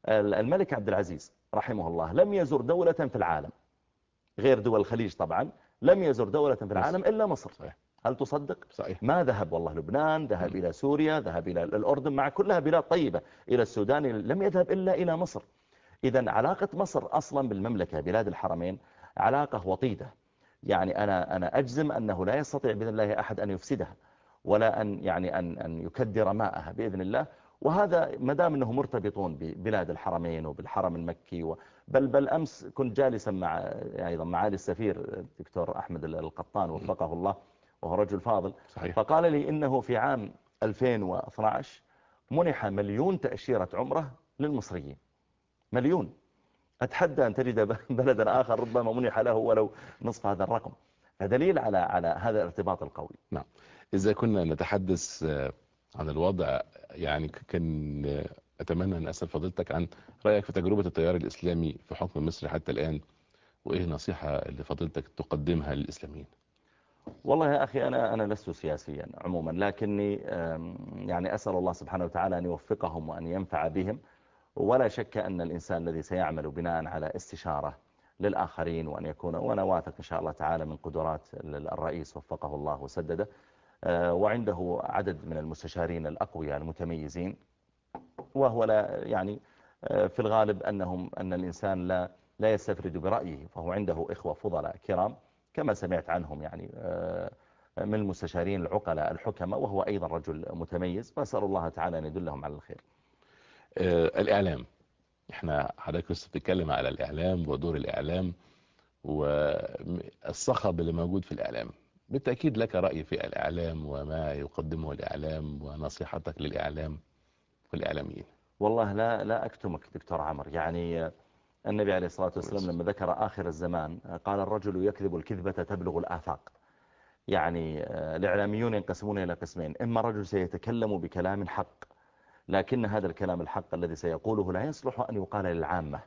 الملك عبد العزيز. رحمه الله لم يزر دولة في العالم غير دول الخليج طبعا لم يزر دولة في العالم إلا مصر صحيح. هل تصدق؟ صحيح. ما ذهب والله لبنان ذهب م. إلى سوريا ذهب إلى الأردن مع كلها بلاد طيبة إلى السودان لم يذهب إلا إلى مصر إذا علاقة مصر أصلا بالمملكة بلاد الحرمين علاقة وطيدة يعني أنا, أنا أجزم أنه لا يستطيع بإذن الله أحد أن يفسدها ولا أن, يعني أن, أن يكدر ماءها بإذن الله وهذا مدام أنه مرتبطون ببلاد الحرمين وبالحرم المكي و بل بل أمس كنت جالسا مع أيضا معالي السفير الدكتور أحمد القطان وفقه الله وهو رجل فاضل. صحيح. فقال لي إنه في عام 2012 منح مليون تأشيرة عمرة للمصريين. مليون. أتحدى أن تجد بلدا آخر ربما منح له ولو نصف هذا الرقم. فدليل على على هذا الارتباط القوي. نعم. إذا كنا نتحدث عن الوضع. يعني كان أتمنى أن أسأل فضيلتك عن رأيك في تجربة التيار الإسلامي في حكم مصر حتى الآن وإيه النصيحة اللي فضيلتك تقدمها للإسلاميين؟ والله يا أخي أنا, أنا لست سياسيا عموما لكني يعني أسأل الله سبحانه وتعالى أن يوفقهم وأن ينفع بهم. ولا شك أن الإنسان الذي سيعمل بناء على استشارة للآخرين وأن يكون وأنا واثق إن شاء الله تعالى من قدرات الرئيس وفقه الله وسدده وعنده عدد من المستشارين الأقوياء المتميزين وهو لا يعني آه، في الغالب أنهم أن الإنسان لا لا يستفرد برأيه فهو عنده إخوة فضلاء كرام كما سمعت عنهم يعني آه، من المستشارين العقلاء الحكمة وهو أيضا رجل متميز وأسأل الله تعالى أن يدلهم على الخير. الإعلام. إحنا حضرتك لسه بتتكلم على الإعلام ودور الإعلام والصخب اللي موجود في الإعلام. بالتأكيد لك رأي في الإعلام وما يقدمه الإعلام ونصيحتك للإعلام والإعلاميين. والله لا لا أكتمك دكتور عمر يعني النبي عليه الصلاة والسلام لما ذكر آخر الزمان قال الرجل يكذب الكذبة تبلغ الآفاق. يعني الإعلاميون ينقسمون إلى قسمين. إما رجل سيتكلم بكلام حق لكن هذا الكلام الحق الذي سيقوله لا يصلح أن يقال للعامة.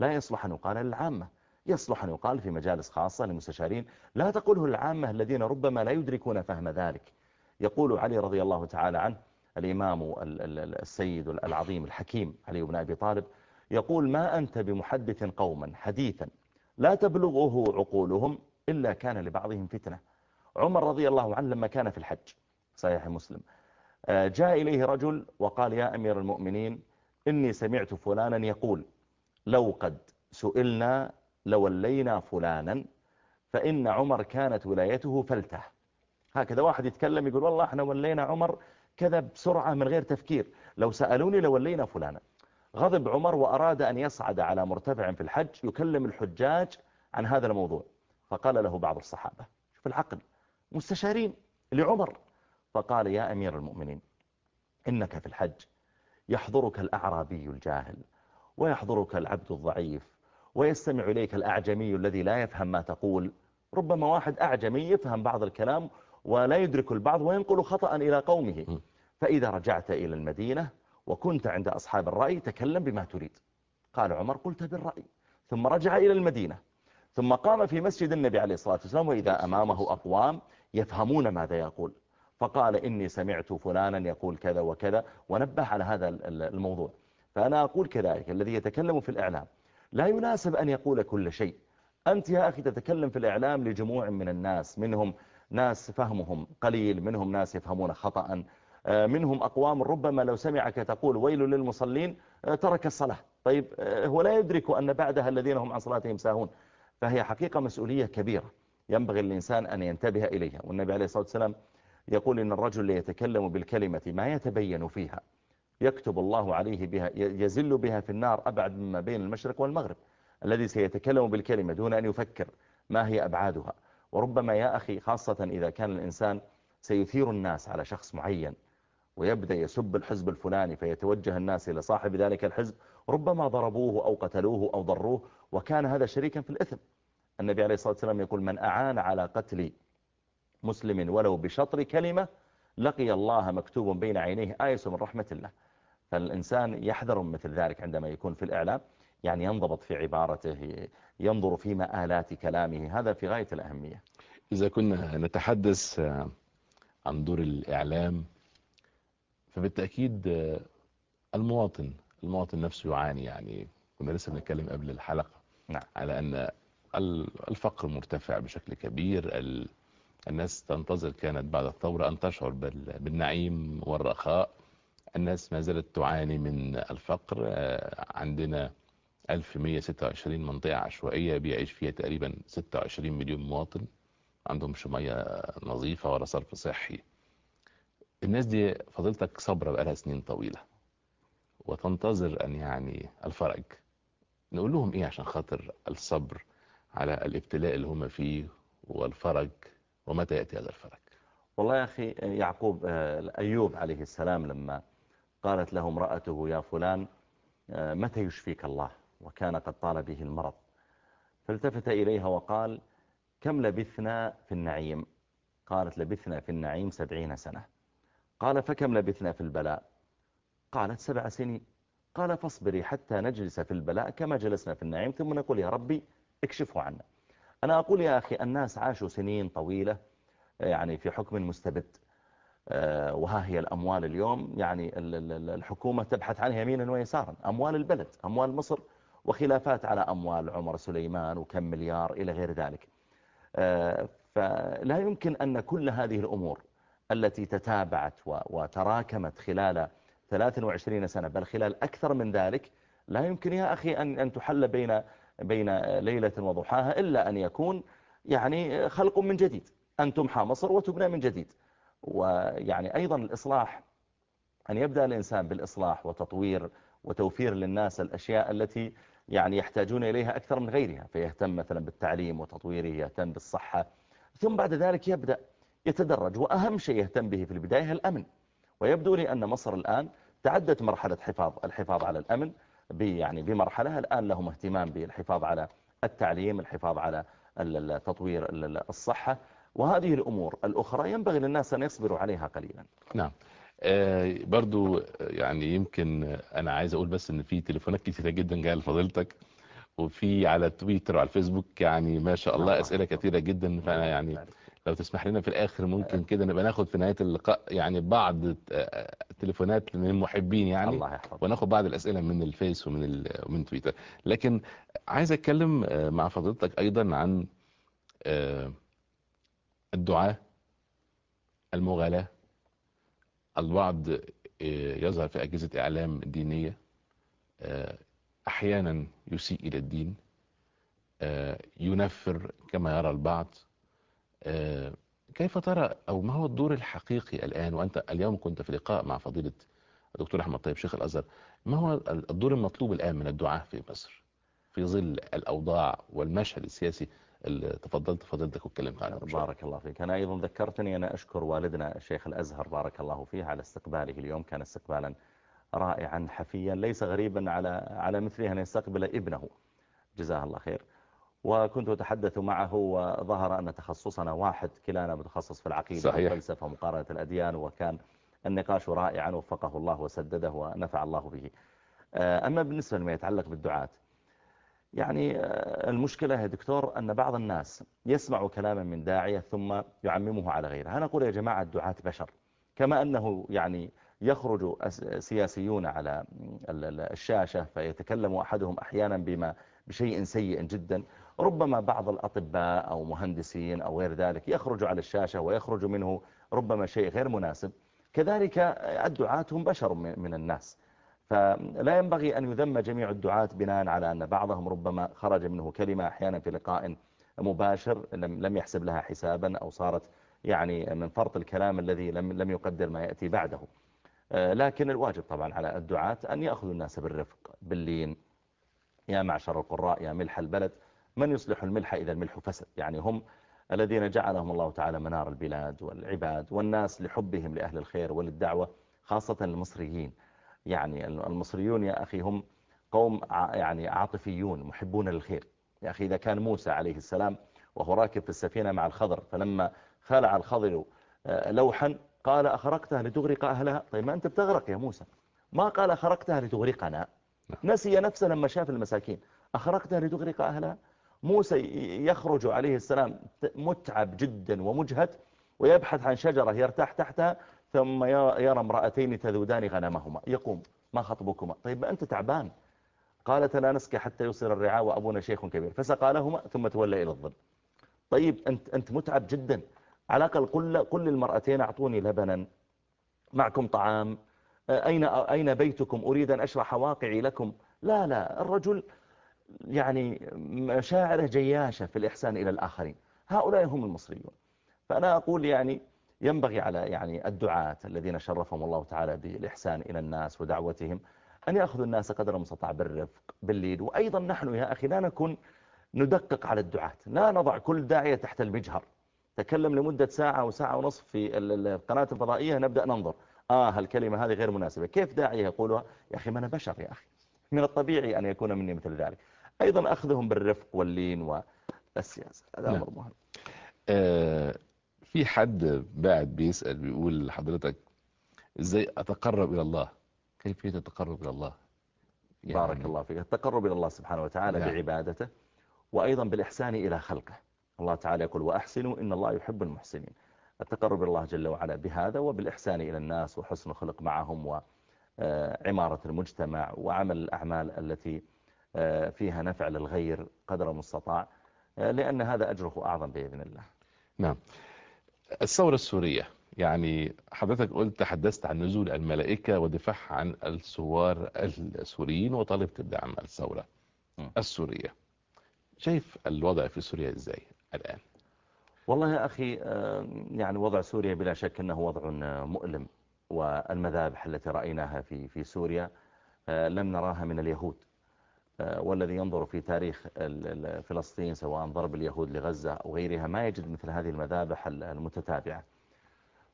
لا يصلح أن يقال للعامة. يصلح أن يقال في مجالس خاصة للمستشارين لا تقوله العامة الذين ربما لا يدركون فهم ذلك. يقول علي رضي الله تعالى عنه الإمام السيد العظيم الحكيم علي بن أبي طالب يقول ما أنت بمحدث قوما حديثا لا تبلغه عقولهم إلا كان لبعضهم فتنة. عمر رضي الله عنه لما كان في الحج صحيح مسلم آه، جاء إليه رجل وقال يا أمير المؤمنين إني سمعت فلانا يقول لو قد سئلنا لولينا فلانا فإن عمر كانت ولايته فلته. هكذا واحد يتكلم يقول والله إحنا ولينا عمر كذا بسرعة من غير تفكير. لو سألوني لولينا فلانا. غضب عمر وأراد أن يصعد على مرتفع في الحج يكلم الحجاج عن هذا الموضوع. فقال له بعض الصحابة شوف العقل مستشارين لعمر. فقال يا أمير المؤمنين إنك في الحج يحضرك الأعرابي الجاهل ويحضرك العبد الضعيف ويستمع إليك الأعجمي الذي لا يفهم ما تقول. ربما واحد أعجمي يفهم بعض الكلام ولا يدرك البعض وينقل خطأ إلى قومه. فإذا رجعت إلى المدينة وكنت عند أصحاب الرأي تكلم بما تريد. قال عمر قلت بالرأي. ثم رجع إلى المدينة. ثم قام في مسجد النبي عليه الصلاة والسلام وإذا أمامه أقوام يفهمون ماذا يقول. فقال إني سمعت فلانا يقول كذا وكذا ونبه على هذا الموضوع. فأنا أقول كذلك. الذي يتكلم في الإعلام لا يناسب أن يقول كل شيء. أنت يا أخي تتكلم في الإعلام لجموع من الناس منهم ناس فهمهم قليل منهم ناس يفهمون خطأ آه، منهم أقوام ربما لو سمعك تقول ويل للمصلين آه، ترك الصلاة. طيب آه، هو لا يدرك أن بعدها الذين هم عن صلاتهم ساهون. فهي حقيقة مسؤولية كبيرة ينبغي الإنسان أن ينتبه إليها. والنبي عليه الصلاة والسلام يقول إن الرجل ليتكلم بالكلمة ما يتبين فيها. يكتب الله عليه بها يزل بها في النار أبعد مما بين المشرق والمغرب الذي سيتكلم بالكلمة دون أن يفكر ما هي أبعادها. وربما يا أخي خاصة إذا كان الإنسان سيثير الناس على شخص معين ويبدأ يسب الحزب الفلاني فيتوجه الناس إلى صاحب ذلك الحزب ربما ضربوه أو قتلوه أو ضروه وكان هذا شريكا في الإثم. النبي عليه الصلاة والسلام يقول من أعان على قتل مسلم ولو بشطر كلمة لقي الله مكتوب بين عينيه آية من رحمة الله. فالإنسان يحذر مثل ذلك عندما يكون في الإعلام يعني ينضبط في عبارته ينظر في مآلات كلامه. هذا في غاية الأهمية. إذا كنا نتحدث عن دور الإعلام فبالتأكيد المواطن المواطن نفسه يعاني. يعني كنا لسه بنتكلم قبل الحلقة نعم. على أن الفقر مرتفع بشكل كبير الناس تنتظر كانت بعد الثورة أن تشعر بالنعيم والرخاء. الناس ما زالت تعاني من الفقر. عندنا 1126 منطقة عشوائية بيعيش فيها تقريبا 26 مليون مواطن. عندهم مياه نظيفة ولا صرف صحي. الناس دي فضلتك صبرة بقالها سنين طويلة. وتنتظر أن يعني الفرج. نقول لهم إيه عشان خاطر الصبر على الابتلاء اللي هم فيه والفرج؟ ومتى يأتي هذا الفرج؟ والله يا أخي يعقوب أيوب عليه السلام لما قالت له امرأته يا فلان متى يشفيك الله؟ وكان قد طال به المرض. فالتفت إليها وقال كم لبثنا في النعيم؟ قالت لبثنا في النعيم سبعين سنة. قال فكم لبثنا في البلاء؟ قالت سبع سنين. قال فاصبري حتى نجلس في البلاء كما جلسنا في النعيم ثم نقول يا ربي اكشفه عنا. أنا أقول يا أخي الناس عاشوا سنين طويلة يعني في حكم مستبد. وها هي الأموال اليوم يعني الحكومة تبحث عنها يمينا ويسارا. أموال البلد أموال مصر وخلافات على أموال عمر سليمان وكم مليار إلى غير ذلك. فلا يمكن أن كل هذه الأمور التي تتابعت وتراكمت خلال 23 سنة بل خلال أكثر من ذلك لا يمكن يا أخي أن أن تحل بين بين ليلة وضحاها إلا أن يكون يعني خلق من جديد. أن تمحى مصر وتبنى من جديد. ويعني أيضا الإصلاح أن يبدأ الإنسان بالإصلاح وتطوير وتوفير للناس الأشياء التي يعني يحتاجون إليها أكثر من غيرها فيهتم مثلا بالتعليم وتطويره يهتم بالصحة ثم بعد ذلك يبدأ يتدرج وأهم شيء يهتم به في البداية الأمن. ويبدو لي أن مصر الآن تعدت مرحلة حفاظ الحفاظ على الأمن يعني بمرحلة الآن لهم اهتمام بالحفاظ على التعليم الحفاظ على تطوير الصحة. وهذه الأمور الأخرى ينبغي للناس أن يصبروا عليها قليلا. نعم. آه برضو يعني يمكن أنا عايز أقول بس أن في تليفونات كثيرة جدا جاية لفضيلتك وفي على تويتر وعلى الفيسبوك يعني ما شاء الله أسئلة كثيرة جدا فأنا يعني لو تسمح لنا في الآخر ممكن كده نبقى ناخد في نهاية اللقاء يعني بعض التليفونات من المحبين يعني الله يحفظ وناخد بعض الأسئلة من الفيس ومن ومن تويتر. لكن عايز أتكلم مع فضيلتك أيضا عن الدعاء المغالاة البعض يظهر في أجهزة إعلام دينية أحيانا يسيء إلى الدين ينفر كما يرى البعض كيف ترى أو ما هو الدور الحقيقي الآن؟ وأنت اليوم كنت في لقاء مع فضيلة الدكتور أحمد طيب شيخ الأزهر ما هو الدور المطلوب الآن من الدعاء في مصر؟ في ظل الأوضاع والمشهد السياسي اللي تفضلت فضيلتك واتكلمت عنه. بارك الله فيك. أنا أيضا ذكرتني أنا أشكر والدنا الشيخ الأزهر بارك الله فيه على استقباله اليوم. كان استقبالا رائعا حفيا ليس غريبا على على مثله أن يستقبل ابنه. جزاه الله خير. وكنت أتحدث معه وظهر أن تخصصنا واحد كلانا متخصص في العقيدة صحيح. والفلسفة ومقارنة الأديان وكان النقاش رائعا وفقه الله وسدده ونفع الله به. أما بالنسبة لما يتعلق بالدعاة يعني المشكلة يا دكتور أن بعض الناس يسمع كلاما من داعية ثم يعممه على غيره. أنا أقول يا جماعة الدعاة بشر كما أنه يعني يخرج سياسيون على الشاشة فيتكلم أحدهم أحيانا بما بشيء سيء جدا. ربما بعض الأطباء أو مهندسين أو غير ذلك يخرج على الشاشة ويخرج منه ربما شيء غير مناسب. كذلك الدعاة هم بشر من الناس. فلا ينبغي أن يذم جميع الدعاة بناء على أن بعضهم ربما خرج منه كلمة أحيانا في لقاء مباشر لم يحسب لها حسابا أو صارت يعني من فرط الكلام الذي لم لم يقدر ما يأتي بعده. لكن الواجب طبعا على الدعاة أن يأخذوا الناس بالرفق باللين. يا معشر القراء يا ملح البلد. من يصلح الملح إذا الملح فسد؟ يعني هم الذين جعلهم الله تعالى منار البلاد والعباد والناس لحبهم لأهل الخير وللدعوة خاصة المصريين. يعني المصريون يا أخي هم قوم يعني عاطفيون محبون للخير. يا أخي إذا كان موسى عليه السلام وهو راكب في السفينة مع الخضر فلما خلع الخضر آه، لوحا قال أخرقتها لتغرق أهلها؟ طيب ما أنت بتغرق يا موسى. ما قال أخرقتها لتغرقنا. نعم. نسي نفسه لما شاف المساكين. أخرقتها لتغرق أهلها؟ موسى يخرج عليه السلام متعب جدا ومجهد ويبحث عن شجرة يرتاح تحتها ثم يرى امرأتين تذودان غنمهما. يقوم ما خطبكما؟ طيب أنت تعبان. قالت لا نسكي حتى يصير الرعاء وأبونا شيخ كبير. فسقى لهما ثم تولى إلى الظل. طيب أنت, أنت متعب جدا. على الأقل قل, قل للمرأتين أعطوني لبنا معكم طعام أين, أين بيتكم؟ أريد أن أشرح واقعي لكم. لا لا الرجل يعني مشاعره جياشة في الإحسان إلى الآخرين. هؤلاء هم المصريون. فأنا أقول يعني ينبغي على يعني الدعاة الذين شرفهم الله تعالى بالإحسان إلى الناس ودعوتهم أن يأخذوا الناس قدر المستطاع بالرفق بالليل. وأيضا نحن يا أخي لا نكون ندقق على الدعاة. لا نضع كل داعية تحت المجهر. تكلم لمدة ساعة أو ساعة ونصف في القناة الفضائية نبدأ ننظر. آه الكلمة هذه غير مناسبة. كيف داعية يقولها؟ يا أخي ما أنا بشر يا أخي. من الطبيعي أن يكون مني مثل ذلك. أيضا أخذهم بالرفق واللين والسياسة هذا أمر مهم. آه في حد بعد بيسأل بيقول لحضرتك إزاي أتقرب إلى الله؟ كيف تتقرب إلى الله؟ يعني بارك الله فيك. التقرب إلى الله سبحانه وتعالى يعني. بعبادته وأيضا بالإحسان إلى خلقه. الله تعالى يقول وأحسنوا إن الله يحب المحسنين. التقرب إلى الله جل وعلا بهذا وبالإحسان إلى الناس وحسن الخلق معهم وعمارة المجتمع وعمل الأعمال التي آه، فيها نفع للغير قدر المستطاع آه، لأن هذا أجره أعظم بإذن الله. نعم. الثورة السورية يعني حضرتك قلت تحدثت عن نزول الملائكة ودفاعها عن الثوار السوريين وطالبت بدعم الثورة السورية. شايف الوضع في سوريا إزاي الآن؟ والله يا أخي آه، يعني وضع سوريا بلا شك أنه وضع مؤلم والمذابح التي رأيناها في في سوريا لم نراها من اليهود. آه، والذي ينظر في تاريخ فلسطين سواء ضرب اليهود لغزة أو غيرها ما يجد مثل هذه المذابح المتتابعة.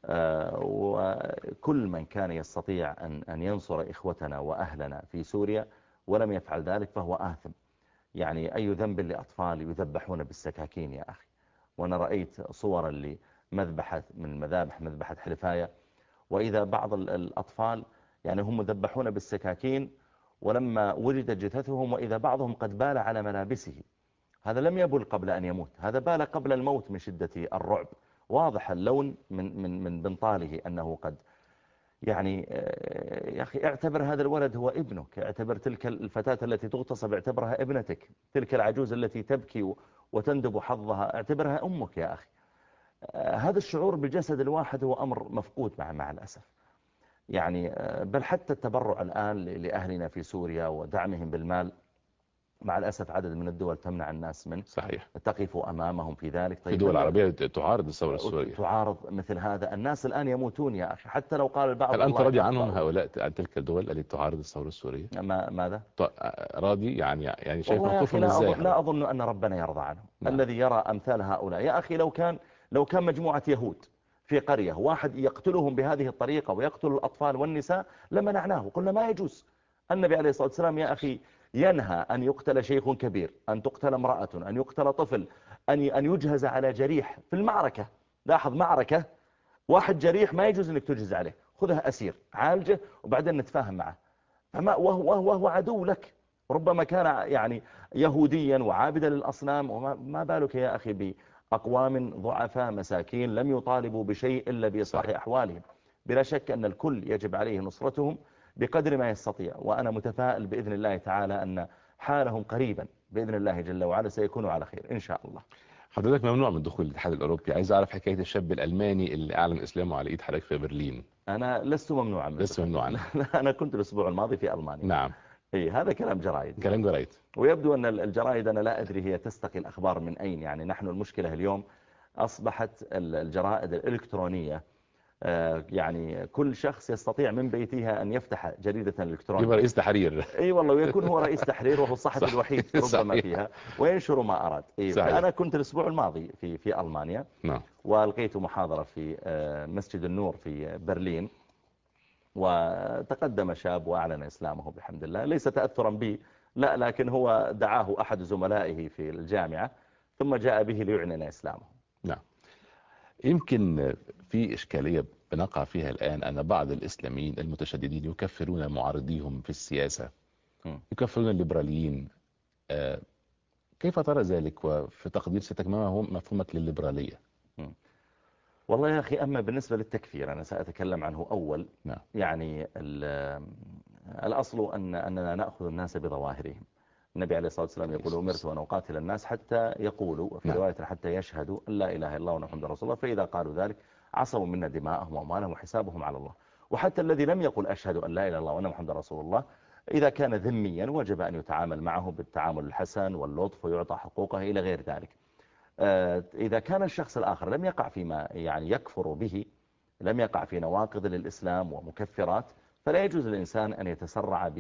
آه، وكل من كان يستطيع أن ينصر إخوتنا وأهلنا في سوريا ولم يفعل ذلك فهو آثم. يعني أي ذنب لأطفال يذبحون بالسكاكين يا أخي. وأنا رأيت صورا لمذبحة من مذابح مذبحة حلفاية. وإذا بعض الأطفال يعني هم مذبحون بالسكاكين ولما وجد جثثهم وإذا بعضهم قد بال على ملابسه هذا لم يبل قبل أن يموت هذا بال قبل الموت من شدة الرعب. واضح اللون من, من, من بنطاله أنه قد يعني آه، يا أخي اعتبر هذا الولد هو ابنك اعتبر تلك الفتاة التي تغتصب اعتبرها ابنتك. تلك العجوز التي تبكي وتندب حظها اعتبرها أمك يا أخي. آه، هذا الشعور بالجسد الواحد هو أمر مفقود مع, مع الأسف. يعني آه، بل حتى التبرع الآن لأهلنا في سوريا ودعمهم بالمال مع الأسف عدد من الدول تمنع الناس من صحيح. تقف أمامهم في ذلك. طيب في دول عربية تعارض الثورة السورية. تعارض مثل هذا. الناس الآن يموتون يا أخي. حتى لو قال البعض هل أنت راضي عنهم هؤلاء عن تلك الدول التي تعارض الثورة السورية؟ ما ماذا؟ راضي يعني يعني شايف موقفهم إزاي لا أظن أن ربنا يرضى عنهم. نعم. الذي يرى أمثال هؤلاء. يا أخي لو كان لو كان مجموعة يهود في قرية واحد يقتلهم بهذه الطريقة ويقتل الأطفال والنساء لمنعناه قلنا ما يجوز. النبي عليه الصلاة والسلام يا أخي ينهى أن يقتل شيخ كبير أن تقتل امرأة أن يقتل طفل أن أن يجهز على جريح في المعركة. لاحظ معركة واحد جريح ما يجوز أنك تجهز عليه خذه أسير عالجه وبعدين نتفاهم معه. فما وهو, وهو عدو لك. ربما كان يعني يهوديا وعابدا للأصنام وما بالك يا أخي أقوام ضعفاء مساكين لم يطالبوا بشيء إلا بإصلاح أحوالهم. بلا شك أن الكل يجب عليه نصرتهم بقدر ما يستطيع وأنا متفائل بإذن الله تعالى أن حالهم قريبا. بإذن الله جل وعلا سيكونوا على خير إن شاء الله. حضرتك ممنوع من دخول الاتحاد الأوروبي. عايز أعرف حكاية الشاب الألماني اللي أعلن إسلامه على إيد حضرتك في برلين. أنا لست ممنوعا. لست ممنوعا. أنا كنت الأسبوع الماضي في ألمانيا. نعم. إي هذا كلام جرايد. كلام جرايد. ويبدو أن الجرايد أنا لا أدري هي تستقي الأخبار من أين يعني نحن المشكلة اليوم أصبحت الجرائد الإلكترونية آه، يعني كل شخص يستطيع من بيتها أن يفتح جريدة إلكترونية. يبقى رئيس تحرير. أي والله ويكون هو رئيس تحرير وهو الصحفي الوحيد ربما فيها. وينشر ما أراد. إيه أنا كنت الأسبوع الماضي في في ألمانيا. نعم. وألقيت محاضرة في آه، مسجد النور في برلين. وتقدم شاب وأعلن إسلامه بحمد الله. ليس تأثرا بي لا لكن هو دعاه أحد زملائه في الجامعة ثم جاء به ليعلن إسلامه. نعم. يمكن في إشكالية بنقع فيها الآن أن بعض الإسلاميين المتشددين يكفرون معارضيهم في السياسة. يكفرون الليبراليين. آه، كيف ترى ذلك؟ وفي تقدير ستك ما هو مفهومك للليبرالية. والله يا أخي أما بالنسبة للتكفير أنا سأتكلم عنه أول. نعم. يعني ال- الأصل أن أننا نأخذ الناس بظواهرهم. النبي عليه الصلاة والسلام يقول أمرت أن أقاتل الناس حتى يقولوا في نعم. رواية حتى يشهدوا أن لا إله إلا الله وأن محمد رسول الله. فإذا قالوا ذلك عصوا منا دماءهم وأموالهم وحسابهم على الله. وحتى الذي لم يقل أشهد أن لا إله إلا الله وأن محمد رسول الله إذا كان ذميا وجب أن يتعامل معه بالتعامل الحسن واللطف ويعطى حقوقه إلى غير ذلك. إذا كان الشخص الآخر لم يقع فيما يعني يكفر به لم يقع في نواقض للإسلام ومكفرات فلا يجوز للإنسان أن يتسرع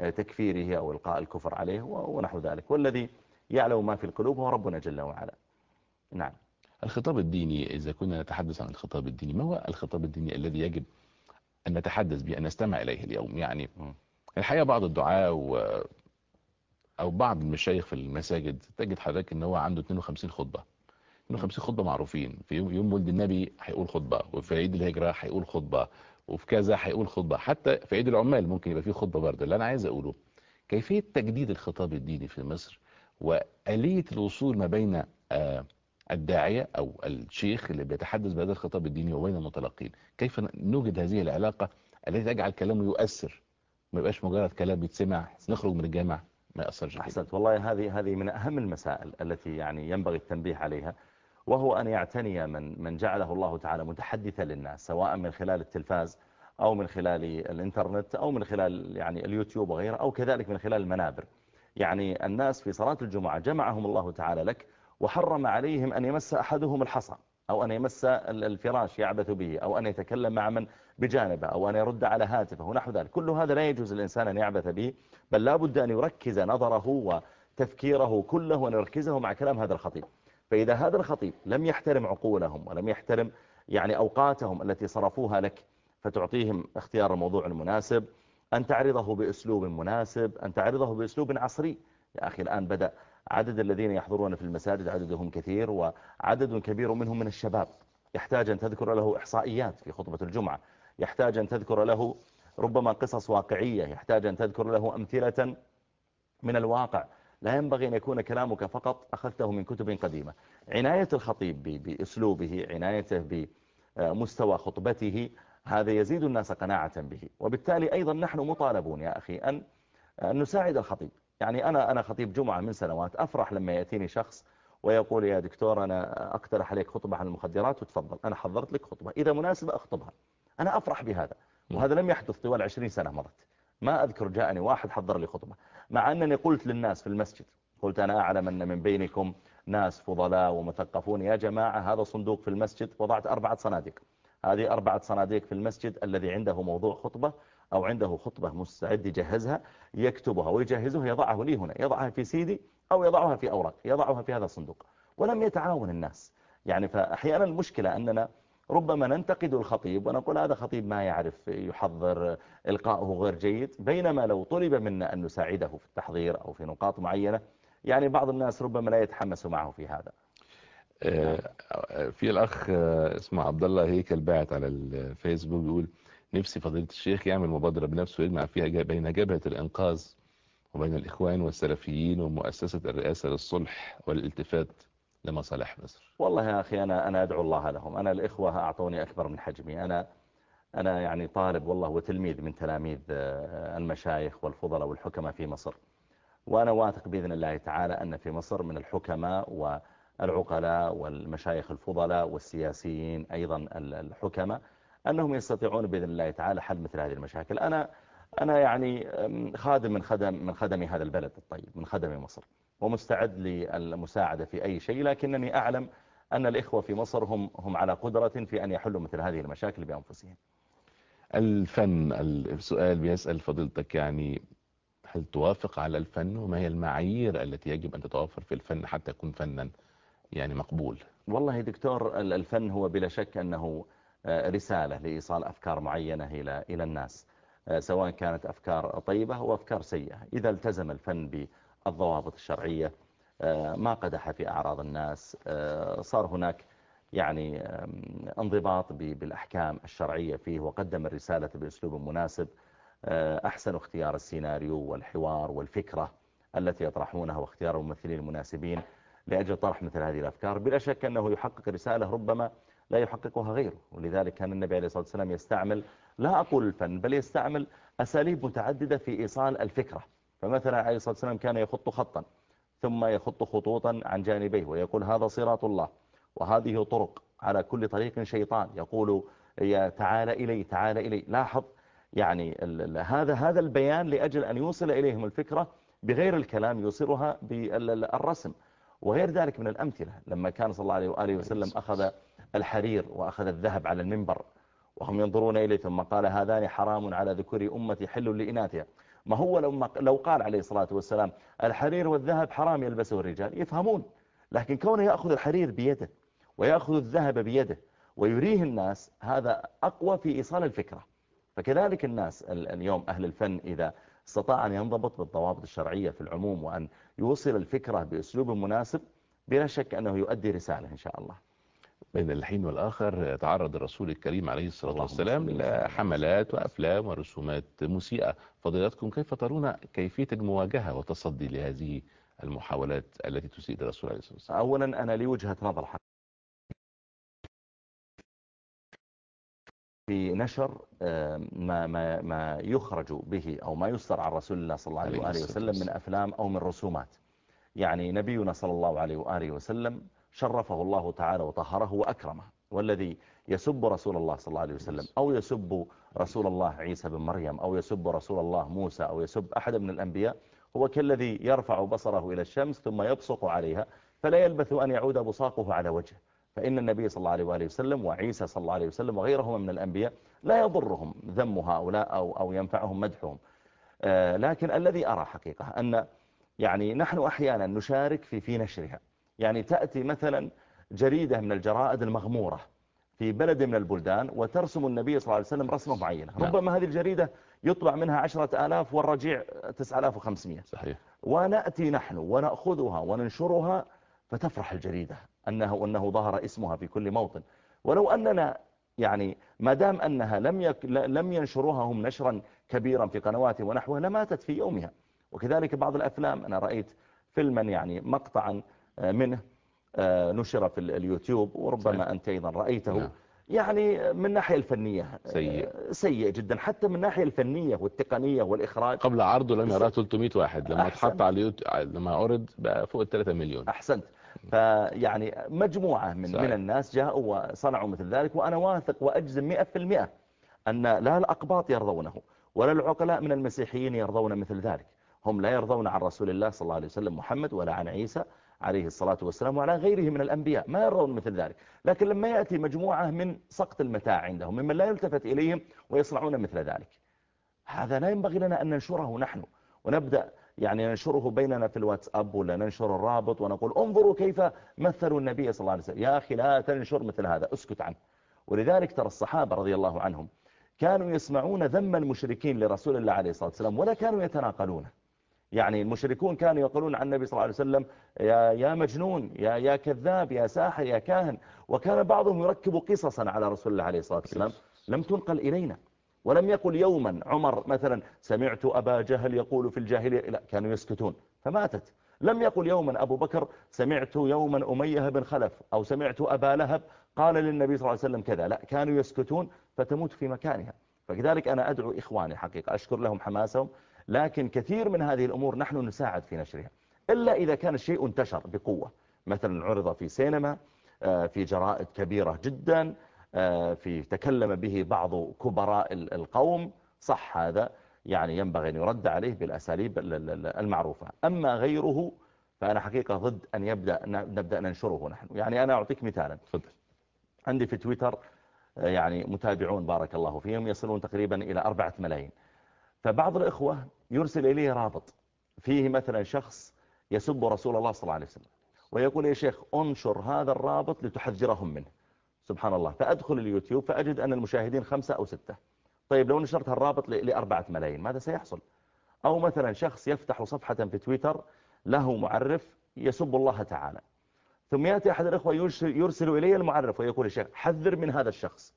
بتكفيره أو إلقاء الكفر عليه ونحو ذلك. والذي يعلم ما في القلوب هو ربنا جل وعلا. نعم. الخطاب الديني إذا كنا نتحدث عن الخطاب الديني ما هو الخطاب الديني الذي يجب أن نتحدث به أن نستمع إليه اليوم؟ يعني. الحقيقة بعض الدعاء و... أو بعض المشايخ في المساجد تجد حضرتك أن هو عنده 52 خطبة. 52 خطبة معروفين. في يوم, ولد النبي هيقول خطبة وفي عيد الهجرة هيقول خطبة وفي كذا هيقول خطبة. حتى في عيد العمال ممكن يبقى فيه خطبة برضه اللي أنا عايز أقوله كيفية تجديد الخطاب الديني في مصر وآلية الوصول ما بين آه، الداعية أو الشيخ اللي بيتحدث بهذا الخطاب الديني وبين المتلقين كيف نوجد هذه العلاقة التي تجعل كلامه يؤثر؟ ما يبقاش مجرد كلام يتسمع نخرج من الجامع ما. أحسنت. والله هذه هذه من أهم المسائل التي يعني ينبغي التنبيه عليها وهو أن يعتني من من جعله الله تعالى متحدثا للناس سواء من خلال التلفاز أو من خلال الإنترنت أو من خلال يعني اليوتيوب وغيره أو كذلك من خلال المنابر. يعني الناس في صلاة الجمعة جمعهم الله تعالى لك وحرم عليهم أن يمس أحدهم الحصى أو أن يمس ال- الفراش يعبث به أو أن يتكلم مع من بجانبه أو أن يرد على هاتفه ونحو ذلك. كل هذا لا يجوز الإنسان أن يعبث به بل لا بد أن يركز نظره وتفكيره كله وأن يركزه مع كلام هذا الخطيب. فإذا هذا الخطيب لم يحترم عقولهم ولم يحترم يعني أوقاتهم التي صرفوها لك فتعطيهم اختيار الموضوع المناسب أن تعرضه بأسلوب مناسب أن تعرضه بأسلوب عصري. يا أخي الآن بدأ عدد الذين يحضرون في المساجد عددهم كثير وعدد كبير منهم من الشباب. يحتاج أن تذكر له إحصائيات في خطبة الجمعة. يحتاج أن تذكر له ربما قصص واقعية يحتاج أن تذكر له أمثلة من الواقع. لا ينبغي أن يكون كلامك فقط أخذته من كتب قديمة. عناية الخطيب بأسلوبه عنايته بمستوى خطبته هذا يزيد الناس قناعة به. وبالتالي أيضا نحن مطالبون يا أخي أن نساعد الخطيب. يعني أنا أنا خطيب جمعة من سنوات أفرح لما يأتيني شخص ويقول يا دكتور أنا أقترح عليك خطبة عن المخدرات وتفضل أنا حضرت لك خطبة إذا مناسبة أخطبها. أنا أفرح بهذا. وهذا لم يحدث طوال عشرين سنة مرت. ما أذكر جاءني واحد حضر لي خطبة. مع أنني قلت للناس في المسجد قلت أنا أعلم أن من بينكم ناس فضلاء ومثقفون. يا جماعة هذا صندوق في المسجد وضعت أربعة صناديق. هذه أربعة صناديق في المسجد الذي عنده موضوع خطبة أو عنده خطبة مستعد يجهزها يكتبها ويجهزها يضعه لي هنا يضعها في سيدي أو يضعها في أوراق يضعها في هذا الصندوق. ولم يتعاون الناس. يعني فأحيانا المشكلة أننا ربما ننتقد الخطيب ونقول هذا خطيب ما يعرف يحضر إلقاؤه غير جيد بينما لو طلب منا أن نساعده في التحضير أو في نقاط معينة يعني بعض الناس ربما لا يتحمس معه في هذا. آه، في الأخ آه، اسمه عبد الله هيكل باعت على الفيسبوك بيقول نفسي فضيلة الشيخ يعمل مبادرة بنفسه ويجمع فيها بين جبهة الإنقاذ وبين الإخوان والسلفيين ومؤسسة الرئاسة للصلح والالتفات لمصالح مصر. والله يا أخي أنا, أنا أدعو الله لهم. أنا الإخوة أعطوني أكبر من حجمي. أنا أنا يعني طالب والله وتلميذ من تلاميذ آه، المشايخ والفضلاء والحكماء في مصر. وأنا واثق بإذن الله تعالى أن في مصر من الحكماء والعقلاء والمشايخ الفضلاء والسياسيين أيضا ال- الحكماء أنهم يستطيعون بإذن الله تعالى حل مثل هذه المشاكل. أنا أنا يعني خادم من خدم من خدم هذا البلد الطيب من خدم مصر. ومستعد للمساعدة في أي شيء لكنني أعلم أن الإخوة في مصر هم هم على قدرة في أن يحلوا مثل هذه المشاكل بأنفسهم. الفن السؤال بيسأل فضيلتك يعني هل توافق على الفن وما هي المعايير التي يجب أن تتوفر في الفن حتى يكون فنا يعني مقبول؟ والله دكتور ال- الفن هو بلا شك أنه آه، رسالة لإيصال أفكار معينة إلى إلى الناس سواء كانت أفكار طيبة أو أفكار سيئة. إذا التزم الفن بالضوابط الشرعية ما قدح في أعراض الناس صار هناك يعني انضباط بالأحكام الشرعية فيه وقدم الرسالة بأسلوب مناسب أحسن اختيار السيناريو والحوار والفكرة التي يطرحونها واختيار الممثلين المناسبين لأجل طرح مثل هذه الأفكار. بلا شك أنه يحقق رسالة ربما لا يحققها غيره. ولذلك كان النبي عليه الصلاة والسلام يستعمل لا أقول الفن بل يستعمل أساليب متعددة في إيصال الفكرة. فمثلا عليه الصلاة والسلام كان يخط خطا ثم يخط خطوطا عن جانبيه ويقول هذا صراط الله وهذه طرق على كل طريق شيطان يقول يا تعال إلي تعال إلي. لاحظ يعني هذا هذا البيان لأجل أن يوصل إليهم الفكرة بغير الكلام يوصلها بالرسم وغير ذلك من الأمثلة لما كان صلى الله عليه وآله وسلم أخذ الحرير وأخذ الذهب على المنبر وهم ينظرون إليه ثم قال هذان حرام على ذكور أمتي حل لإناثها. ما هو لو, لو قال عليه الصلاة والسلام الحرير والذهب حرام يلبسه الرجال يفهمون. لكن كونه يأخذ الحرير بيده ويأخذ الذهب بيده ويريه الناس هذا أقوى في إيصال الفكرة. فكذلك الناس اليوم أهل الفن إذا استطاع أن ينضبط بالضوابط الشرعية في العموم وأن يوصل الفكرة بأسلوب مناسب بلا شك أنه يؤدي رسالة إن شاء الله. بين الحين والآخر تعرض الرسول الكريم عليه الصلاة والسلام لحملات وأفلام ورسومات مسيئة. فضيلتكم كيف ترون كيفية المواجهة وتصدي لهذه المحاولات التي تسيء الرسول عليه الصلاة والسلام؟ أولا أنا لي وجهة نظر في نشر ما, ما, ما يخرج به أو ما يصدر عن رسول الله صلى الله عليه وآله وسلم من أفلام أو من رسومات. يعني نبينا صلى الله عليه وآله وسلم شرفه الله تعالى وطهره وأكرمه والذي يسب رسول الله صلى الله عليه وسلم أو يسب رسول الله عيسى بن مريم أو يسب رسول الله موسى أو يسب أحد من الأنبياء هو كالذي يرفع بصره إلى الشمس ثم يبصق عليها فلا يلبث أن يعود بصاقه على وجهه. فإن النبي صلى الله عليه وآله وسلم وعيسى صلى الله عليه وسلم وغيرهما من الأنبياء لا يضرهم ذم هؤلاء أو, أو ينفعهم مدحهم. آه، لكن الذي أرى حقيقة أن يعني نحن أحيانا نشارك في في نشرها. يعني تأتي مثلا جريدة من الجرائد المغمورة في بلد من البلدان وترسم النبي صلى الله عليه وسلم رسمة معينة. نعم. ربما هذه الجريدة يطبع منها عشرة آلاف والرجيع تسعة آلاف وخمسمية. صحيح. ونأتي نحن ونأخذها وننشرها فتفرح الجريدة أنه, أنه ظهر اسمها في كل موطن. ولو أننا يعني ما دام أنها لم, يك لم ينشروها هم نشرا كبيرا في قنوات ونحوها لماتت في يومها. وكذلك بعض الأفلام أنا رأيت فيلما يعني مقطعا منه آه، نشر في اليوتيوب وربما صحيح. أنت أيضا رأيته. نعم. يعني من الناحية الفنية سيء. سيء جدا. حتى من الناحية الفنية والتقنية والإخراج. قبل عرضه لم يراه 300 واحد. لما اتحط على اليوتيوب لما عرض بقى فوق ال 3 مليون. أحسنت. فيعني مجموعة من, صحيح. من الناس جاءوا وصنعوا مثل ذلك. وأنا واثق وأجزم 100% أن لا الأقباط يرضونه ولا العقلاء من المسيحيين يرضون مثل ذلك. هم لا يرضون عن رسول الله صلى الله عليه وسلم محمد ولا عن عيسى. عليه الصلاة والسلام وعلى غيره من الأنبياء ما يرون مثل ذلك. لكن لما يأتي مجموعة من سقط المتاع عندهم ممن لا يلتفت إليهم ويصنعون مثل ذلك. هذا لا ينبغي لنا أن ننشره نحن ونبدأ يعني ننشره بيننا في الواتساب ولا ننشر الرابط ونقول انظروا كيف مثلوا النبي صلى الله عليه وسلم. يا أخي لا تنشر مثل هذا اسكت عنه. ولذلك ترى الصحابة رضي الله عنهم كانوا يسمعون ذم المشركين لرسول الله عليه الصلاة والسلام ولا كانوا يتناقلونه يعني المشركون كانوا يقولون عن النبي صلى الله عليه وسلم يا, يا مجنون يا, يا كذاب يا ساحر يا كاهن. وكان بعضهم يركب قصصا على رسول الله عليه الصلاة والسلام. لم تنقل إلينا. ولم يقل يوما عمر مثلا سمعت أبا جهل يقول في الجاهلية لا كانوا يسكتون. فماتت. لم يقل يوما أبو بكر سمعت يوما أمية بن خلف أو سمعت أبا لهب قال للنبي صلى الله عليه وسلم كذا. لا كانوا يسكتون فتموت في مكانها. فكذلك أنا أدعو إخواني حقيقة أشكر لهم حماسهم. لكن كثير من هذه الأمور نحن نساعد في نشرها. إلا إذا كان الشيء انتشر بقوة. مثلا عرض في سينما آه، في جرائد كبيرة جدا آه، في تكلم به بعض كبراء القوم. صح هذا. يعني ينبغي أن يرد عليه بالأساليب المعروفة. أما غيره فأنا حقيقة ضد أن يبدأ نبدأ ننشره نحن. يعني أنا أعطيك مثالا. تفضل. عندي في تويتر آه، يعني متابعون بارك الله فيهم يصلون تقريبا إلى أربعة ملايين. فبعض الإخوة يرسل إليه رابط فيه مثلا شخص يسب رسول الله صلى الله عليه وسلم ويقول يا شيخ انشر هذا الرابط لتحذرهم منه. سبحان الله. فأدخل اليوتيوب فأجد أن المشاهدين خمسة أو ستة. طيب لو نشرت الرابط لأربعة ملايين ماذا سيحصل؟ أو مثلا شخص يفتح صفحة في تويتر له معرف يسب الله تعالى. ثم يأتي أحد الأخوة يرسل إلي المعرف ويقول الشيخ حذر من هذا الشخص.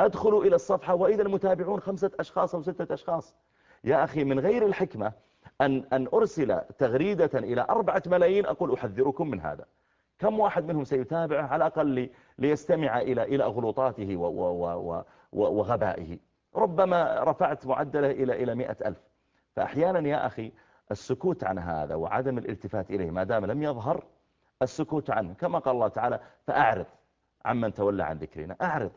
أدخل إلى الصفحة وإذا المتابعون خمسة أشخاص أو ستة أشخاص. يا أخي من غير الحكمة أن, أن أرسل تغريدة إلى أربعة ملايين أقول أحذركم من هذا. كم واحد منهم سيتابعه؟ على الأقل ليستمع إلى إلى أغلوطاته وغبائه. ربما رفعت معدله إلى إلى مئة ألف. فأحيانا يا أخي السكوت عن هذا وعدم الالتفات إليه ما دام لم يظهر السكوت عنه. كما قال الله تعالى فأعرض عمن تولى عن ذكرنا. أعرض.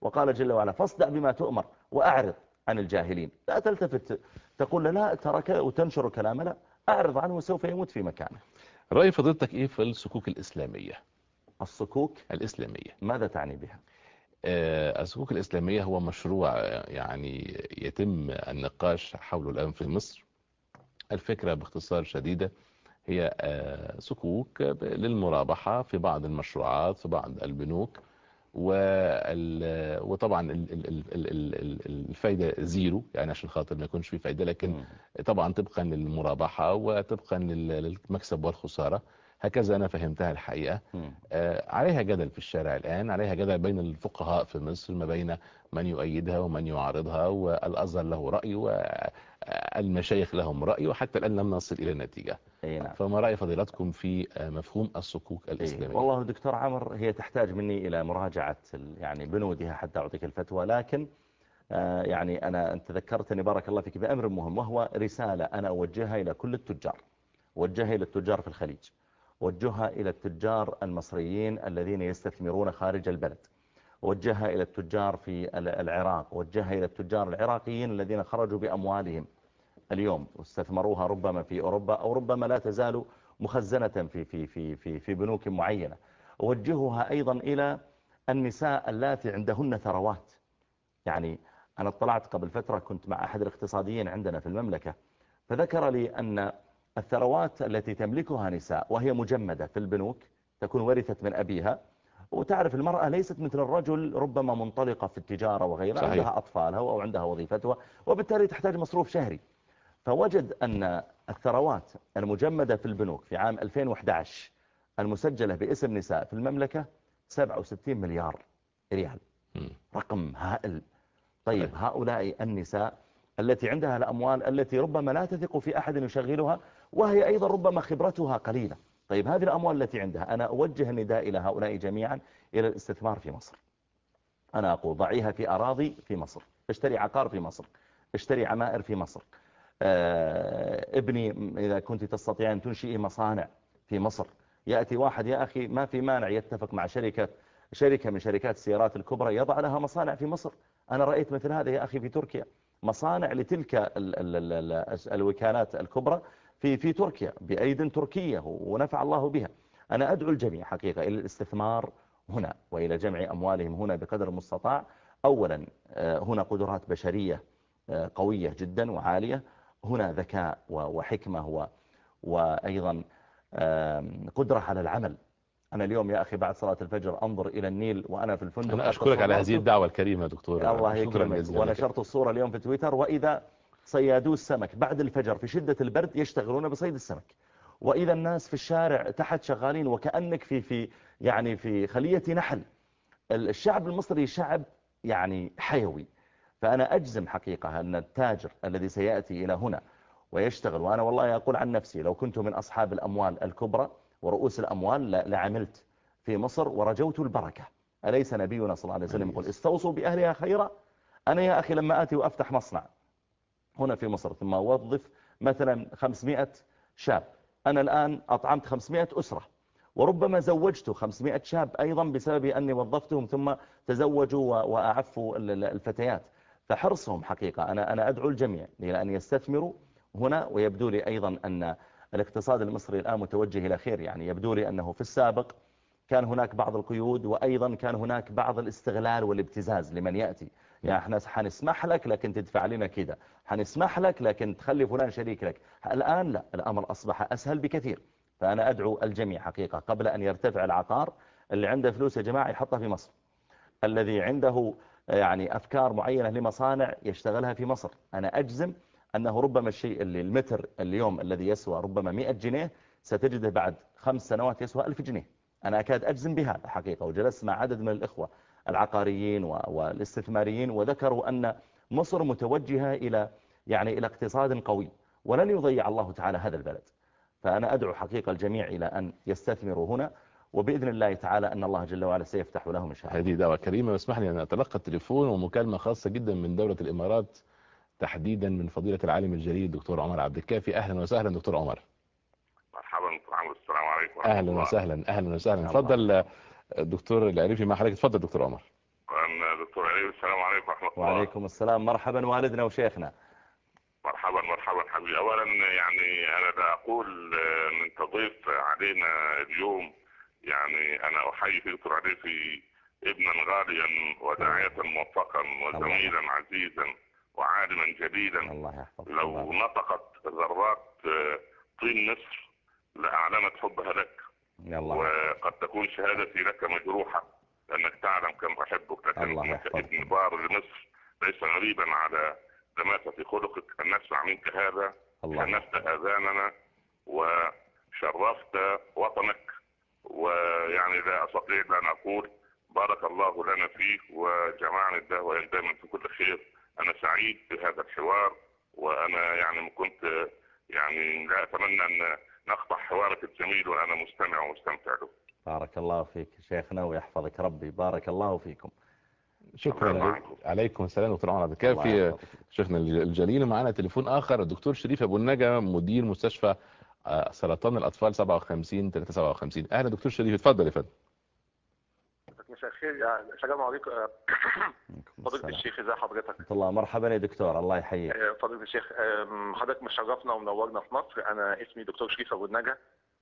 وقال جل وعلا فاصدع بما تؤمر وأعرض عن الجاهلين. لا تلتفت تقول لا ترك وتنشر كلام لا أعرض عنه وسوف يموت في مكانه. رأي فضيلتك إيه في الصكوك الإسلامية؟ الصكوك الإسلامية. ماذا تعني بها؟ آه، الصكوك الإسلامية هو مشروع يعني يتم النقاش حوله الآن في مصر. الفكرة باختصار شديدة هي آه، صكوك للمرابحة في بعض المشروعات في بعض البنوك وطبعا الفايدة زيرو يعني عشان خاطر ما يكونش في فايدة لكن طبعا طبقا للمرابحة وطبقا للمكسب والخسارة. هكذا أنا فهمتها الحقيقة. آه عليها جدل في الشارع الآن عليها جدل بين الفقهاء في مصر ما بين من يؤيدها ومن يعارضها والأزهر له رأي والمشايخ لهم رأي وحتى الآن لم نصل إلى النتيجة. نعم. فما رأي فضيلتكم في مفهوم الصكوك الإسلامية؟ والله دكتور عمر هي تحتاج مني إلى مراجعة يعني بنودها حتى أعطيك الفتوى لكن آه، يعني أنا أنت ذكرتني بارك الله فيك بأمر مهم وهو رسالة أنا أوجهها إلى كل التجار. وجهها إلى التجار في الخليج. وجهها إلى التجار المصريين الذين يستثمرون خارج البلد. وجهها إلى التجار في العراق وجهها إلى التجار العراقيين الذين خرجوا بأموالهم اليوم واستثمروها ربما في أوروبا أو ربما لا تزال مخزنة في, في, في, في, في بنوك معينة. وجهها أيضا إلى النساء اللاتي عندهن ثروات. يعني أنا اطلعت قبل فترة كنت مع أحد الاقتصاديين عندنا في المملكة فذكر لي أن الثروات التي تملكها نساء وهي مجمدة في البنوك تكون ورثت من أبيها وتعرف المرأة ليست مثل الرجل ربما منطلقة في التجارة وغيرها صحيح. عندها أطفالها أو عندها وظيفتها وبالتالي تحتاج مصروف شهري. فوجد أن الثروات المجمدة في البنوك في عام 2011 المسجلة باسم نساء في المملكة 67 مليار ريال. رقم هائل. طيب هؤلاء النساء التي عندها الأموال التي ربما لا تثق في أحد يشغلها وهي أيضا ربما خبرتها قليلة. طيب هذه الأموال التي عندها أنا أوجه النداء إلى هؤلاء جميعا إلى الاستثمار في مصر. أنا أقول ضعيها في أراضي في مصر اشتري عقار في مصر اشتري عمائر في مصر. آه، ابني إذا كنت تستطيع أن تنشئي مصانع في مصر. يأتي واحد يا أخي ما في مانع يتفق مع شركة شركة من شركات السيارات الكبرى يضع لها مصانع في مصر. أنا رأيت مثل هذا يا أخي في تركيا. مصانع لتلك الوكالات الكبرى في في تركيا بأيد تركية ونفع الله بها. أنا أدعو الجميع حقيقة إلى الاستثمار هنا وإلى جمع أموالهم هنا بقدر المستطاع. أولا آه، هنا قدرات بشرية آه، قوية جدا وعالية. هنا ذكاء وحكمة وأيضا قدرة على العمل. أنا اليوم يا أخي بعد صلاة الفجر أنظر إلى النيل وأنا في الفندق أنا أشكرك على هذه الدعوة الكريمة دكتور الله يكرمك ونشرت الصورة اليوم في تويتر وإذا صيادو السمك بعد الفجر في شدة البرد يشتغلون بصيد السمك. وإذا الناس في الشارع تحت شغالين وكأنك في في يعني في خلية نحل. الشعب المصري شعب يعني حيوي. فأنا أجزم حقيقة أن التاجر الذي سيأتي إلى هنا ويشتغل وأنا والله أقول عن نفسي لو كنت من أصحاب الأموال الكبرى ورؤوس الأموال لعملت في مصر ورجوت البركة. أليس نبينا صلى الله عليه وسلم يقول استوصوا بأهلها خيرا؟ أنا يا أخي لما آتي وأفتح مصنع هنا في مصر ثم أوظف مثلا 500 شاب. أنا الآن أطعمت 500 أسرة وربما زوجت 500 شاب أيضا بسبب أني وظفتهم ثم تزوجوا وأعفوا الفتيات. فحرصهم حقيقة. أنا, أنا أدعو الجميع إلى أن يستثمروا هنا ويبدو لي أيضا أن الاقتصاد المصري الآن متوجه إلى خير. يعني يبدو لي أنه في السابق كان هناك بعض القيود وأيضا كان هناك بعض الاستغلال والابتزاز لمن يأتي. يعني إحنا حنسمح لك لكن تدفع لنا كذا حنسمح لك لكن تخلي فلان شريك لك. الآن لا الأمر أصبح أسهل بكثير. فأنا أدعو الجميع حقيقة قبل أن يرتفع العقار اللي عنده فلوس يا جماعة يحطها في مصر. الذي عنده يعني أفكار معينة لمصانع يشتغلها في مصر. أنا أجزم أنه ربما الشيء اللي المتر اليوم الذي يسوى ربما 100 جنيه ستجده بعد خمس سنوات يسوى 1000 جنيه. أنا أكاد أجزم بهذا حقيقة وجلست مع عدد من الإخوة العقاريين والاستثماريين وذكروا أن مصر متوجهة إلى يعني إلى اقتصاد قوي ولن يضيع الله تعالى هذا البلد. فأنا أدعو حقيقة الجميع إلى أن يستثمروا هنا وبإذن الله تعالى أن الله جل وعلا سيفتح لهم إن شاء الله هذه دعوة كريمة. واسمح لي أن أتلقى التليفون ومكالمة خاصة جدا من دولة الإمارات تحديدا من فضيلة العالم الجليل الدكتور عمر عبد الكافي. أهلا وسهلا دكتور عمر. مرحبا دكتور عمر السلام عليكم أهلا وسهلا أهلا وسهلا. تفضل. دكتور العريفي مع حضرتك. تفضل دكتور عمر. دكتور عريفي السلام عليكم ورحمة الله. وعليكم السلام. مرحبا والدنا وشيخنا. مرحبا مرحبا حبيبي. اولا يعني أنا لا أقول ان انت ضيف علينا اليوم يعني أنا أحيي دكتور عريفي ابنا غاليا وداعية موفقا وزميلا عزيزا وعالما جليلا. الله يحفظك. لو نطقت ذرات طين مصر لأعلنت حبها لك الله وقد تكون شهادتي لك مجروحة لأنك تعلم كم أحبك لكن يحفظك. ابن بار لمصر. ليس غريبا على دماسة خلقك أن نسمع منك هذا الله شنفت آذاننا وشرفت وطنك. ويعني لا أستطيع أن أقول بارك الله لنا فيك وجمعنا الله وإن دائما في كل خير. أنا سعيد بهذا الحوار وأنا يعني كنت يعني لا أتمنى أن نقطع حوارك الجميل وأنا مستمع ومستمتع له. بارك الله فيك شيخنا ويحفظك ربي. بارك الله فيكم. شكرا الله عليكم. عليكم السلام دكتور عمر عبد الله الكافي. شيخنا الجليل ومعنا تليفون آخر الدكتور شريف أبو النجا مدير مستشفى آه، سرطان الأطفال 57 357 أهلا دكتور شريف اتفضل يا فندم. مساء الخير. السلام عليكم. آه، السلام. الشيخ ازي حضرتك؟ الله. مرحبا يا دكتور. الله يحييك. آه، فضيلة الشيخ آم، حضرتك مشرفنا ومنورنا في مصر. أنا اسمي دكتور شريف أبو النجا.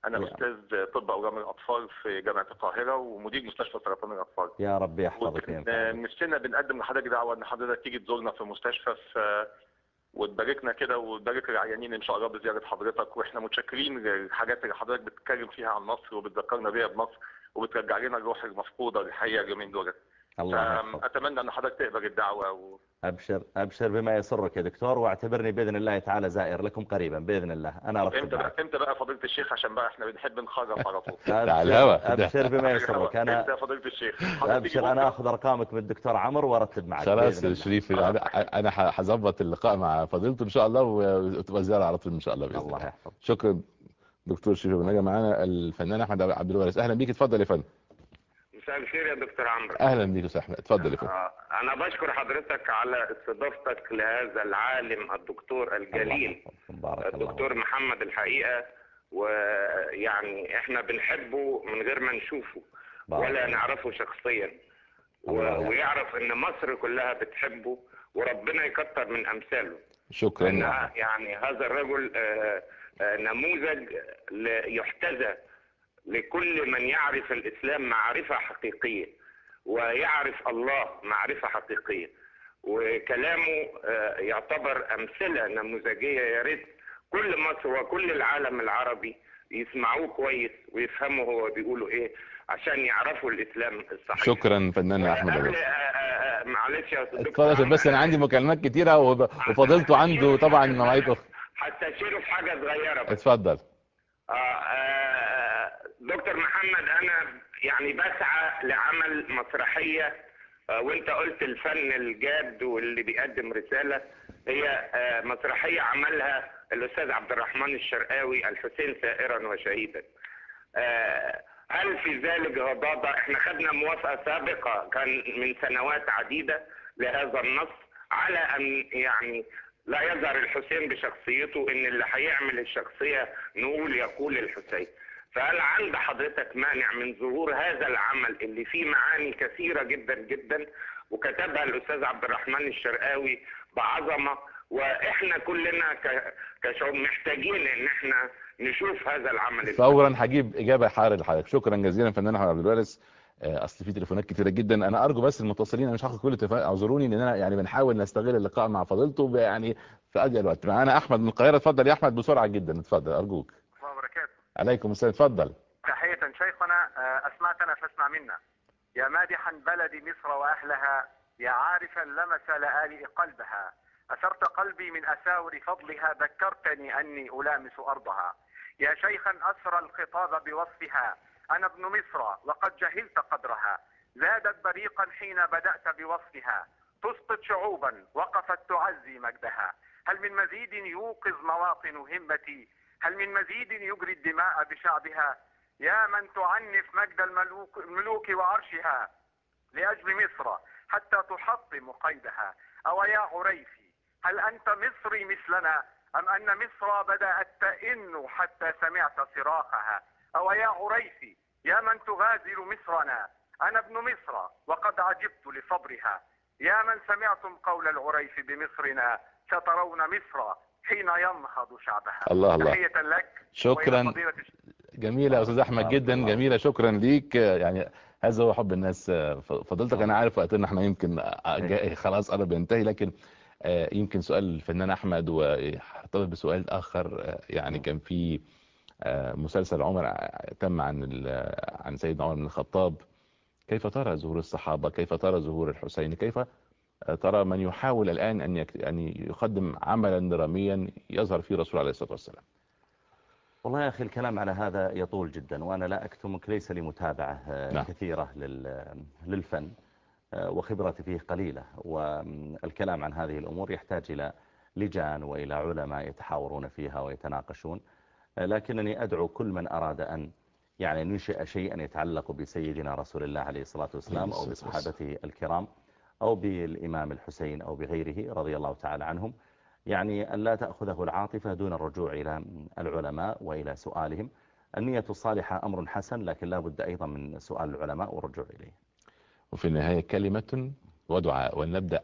أنا يا. أستاذ طب اورام الأطفال في جامعة القاهرة ومدير مستشفى سرطان الأطفال يا رب يحفظك. آه، نفسنا بنقدم لحضرتك دعوة إن حضرتك تيجي تزورنا في المستشفى في وتباركنا كده وتبارك العيانين إن شاء الله بزياره حضرتك وإحنا متشكرين للحاجات اللي حضرتك بتتكلم فيها عن مصر وبتذكرنا بيها بمصر وبترجع لنا الروح المفقودة الحقيقة اليومين دول الله يحفظك. أتمنى أن حضرتك تقبل الدعوة و... أبشر أبشر بما يسرك يا دكتور واعتبرني بإذن الله تعالى زائر لكم قريبا بإذن الله. أنا إمتى أرتب بقى إمتى بقى فضيلة الشيخ؟ عشان بقى إحنا بنحب نخرف على طول. على الهوا. أبشر, أبشر بما يسرك. إمتى أنا يا فضيلة الشيخ؟ أنا بكرة؟ أخذ أرقامك من الدكتور عمر وأرتب معك خلاص. شريف أنا أنا هظبط اللقاء مع فضيلته إن شاء الله وتبقى زيارة على طول إن شاء الله بإذن الله الله. يحفظك. شكرا دكتور شريف أبو النجا معانا الفنان أحمد عبد الوارث. أهلا بيك اتفضل يا فندم. مساء الخير يا دكتور عمرو. أهلا بيك يا أحمد. اتفضل يا فندم. آه، أنا بشكر حضرتك على استضافتك لهذا العالم الدكتور الجليل الله. بارك الله الدكتور محمد الحقيقة ويعني إحنا بنحبه من غير ما نشوفه بارك ولا. نعرفه شخصيا. و-. ويعرف إن مصر كلها بتحبه وربنا يكتر من أمثاله. شكرا يعني هذا الرجل آه، آه، نموذج يحتذى لكل من يعرف الإسلام معرفة حقيقية ويعرف الله معرفة حقيقية. وكلامه آه، يعتبر أمثلة نموذجية يا ريت كل مصر وكل العالم العربي يسمعوه كويس ويفهموا هو بيقولوا إيه عشان يعرفوا الإسلام الصحيح. شكرا فنان أحمد قبل-. آه، آه، آه، معلش يا أستاذ اتفضل بس أنا عندي مكالمات كتيرة وفضلته عنده طبعا مواعيد أخرى. هستشيره في حاجة صغيرة اتفضل. آه، آه، دكتور محمد أنا يعني بسعى لعمل مسرحية آه، وأنت قلت الفن الجاد واللي بيقدم رسالة هي آه، مسرحية عملها الأستاذ عبد الرحمن الشرقاوي الحسين سائرا وشهيدا. آه، هل في ذلك غضاضة؟ إحنا خدنا موافقة سابقة كان من سنوات عديدة لهذا النص على أن يعني لا يظهر الحسين بشخصيته إن اللي هيعمل الشخصية نقول يقول الحسين. فهل عند حضرتك مانع من ظهور هذا العمل اللي فيه معاني كثيرة جدا جدا وكتبها الأستاذ عبد الرحمن الشرقاوي بعظمة. وإحنا كلنا كشعوب محتاجين إن إحنا نشوف هذا العمل فورا هجيب إجابة حارة لحضرتك. شكرا جزيلا فنان احمد عبد الوارث. آه، أصل في تليفونات كتيرة جدا. أنا أرجو بس المتصلين أنا مش هاخد كل التليفونات اعذروني لأن أنا يعني بنحاول نستغل اللقاء مع فضيلته يعني في اضيق الوقت. معانا أحمد من القاهرة. اتفضل يا أحمد بسرعة جدا. اتفضل أرجوك. عليكم السلام اتفضل تحية شيخنا آه، أسمعتنا فاسمع منا. يا مادحا بلد مصر وأهلها يا عارفا لمس لآلئ قلبها. أسرت قلبي من أساور فضلها ذكرتني أني ألامس أرضها. يا شيخا أسرى الخطاب بوصفها. أنا ابن مصر وقد جهلت قدرها. زادت بريقا حين بدأت بوصفها. تسقط شعوبا وقفت تعزي مجدها. هل من مزيد يوقظ مواطن همتي؟ هل من مزيد يجري الدماء بشعبها؟ يا من تعنف مجد الملوك, الملوك وعرشها لأجل مصر حتى تحطم قيدها. أو يا عريفي هل أنت مصري مثلنا؟ أم أن مصر بدأت تئن حتى سمعت صراخها؟ أو يا عريفي يا من تغازل مصرنا؟ أنا ابن مصر وقد عجبت لصبرها. يا من سمعتم قول العريف بمصرنا سترون مصر حين ينهض شعبها. الله الله. تحية لك شكراً. جميلة يا أستاذ أحمد جدا. جميلة شكرا ليك. يعني هذا هو حب الناس. فضلتك أنا عارف وقتنا إحنا يمكن جاي خلاص قرب ينتهي لكن آه، يمكن سؤال الفنان أحمد وهرتبط بسؤال آخر آه، يعني كان في آه، مسلسل عمر تم عن عن سيدنا عمر بن الخطاب. كيف ترى ظهور الصحابة؟ كيف ترى ظهور الحسين؟ كيف ترى من يحاول الآن أن أن يقدم عملا دراميا يظهر فيه الرسول عليه الصلاة والسلام والله يا أخي الكلام على هذا يطول جدا وأنا لا أكتمك ليس لي متابعة آه، نعم. كثيرة لل- للفن آه، وخبرتي فيه قليلة والكلام عن هذه الأمور يحتاج إلى لجان وإلى علماء يتحاورون فيها ويتناقشون آه، لكنني أدعو كل من أراد أن يعني ننشئ شيئا يتعلق بسيدنا رسول الله عليه الصلاة والسلام أو. بصحابته الكرام أو بالإمام الحسين أو بغيره رضي الله تعالى عنهم. يعني أن لا تأخذه العاطفة دون الرجوع إلى العلماء وإلى سؤالهم. النية الصالحة أمر حسن لكن لا بد أيضا من سؤال العلماء والرجوع إليه. وفي النهاية كلمة ودعاء ولنبدأ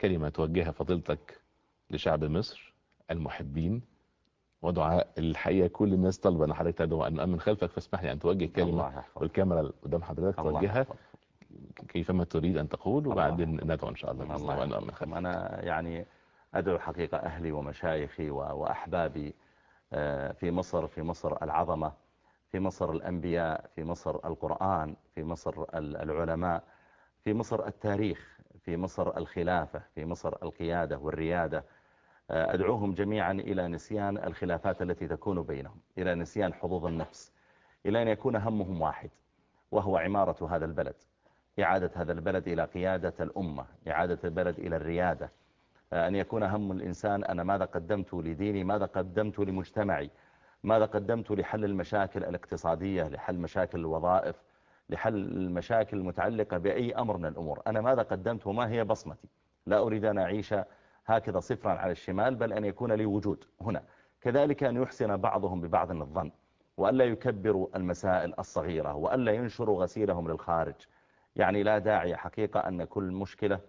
كلمة توجهها فضيلتك لشعب مصر المحبين. ودعاء الحقيقة كل الناس طالبة. أن حضرتك تدعو أن من خلفك فاسمح لي أن توجه كلمة. والكاميرا قدام حضرتك توجهها. كيفما تريد أن تقول الله. وبعدين. ندعو إن شاء الله بإذن الله وأنا من خلفك أنا يعني أدعو حقيقة أهلي ومشايخي وأحبابي آه، في مصر في مصر العظمة في مصر الأنبياء في مصر القرآن في مصر ال- العلماء في مصر التاريخ في مصر الخلافة في مصر القيادة والريادة. آه، أدعوهم جميعا إلى نسيان الخلافات التي تكون بينهم إلى نسيان حظوظ النفس إلى أن يكون همهم واحد وهو عمارة هذا البلد. إعادة هذا البلد إلى قيادة الأمة إعادة البلد إلى الريادة. أن يكون هم الإنسان أنا ماذا قدمت لديني؟ ماذا قدمت لمجتمعي؟ ماذا قدمت لحل المشاكل الاقتصادية لحل مشاكل الوظائف لحل المشاكل المتعلقة بأي أمر من الأمور؟ أنا ماذا قدمت وما هي بصمتي؟ لا أريد أن أعيش هكذا صفرا على الشمال بل أن يكون لي وجود هنا. كذلك أن يحسن بعضهم ببعض الظن وألا يكبروا المسائل الصغيرة وألا ينشروا غسيلهم للخارج. يعني لا داعي حقيقة أن كل مشكلة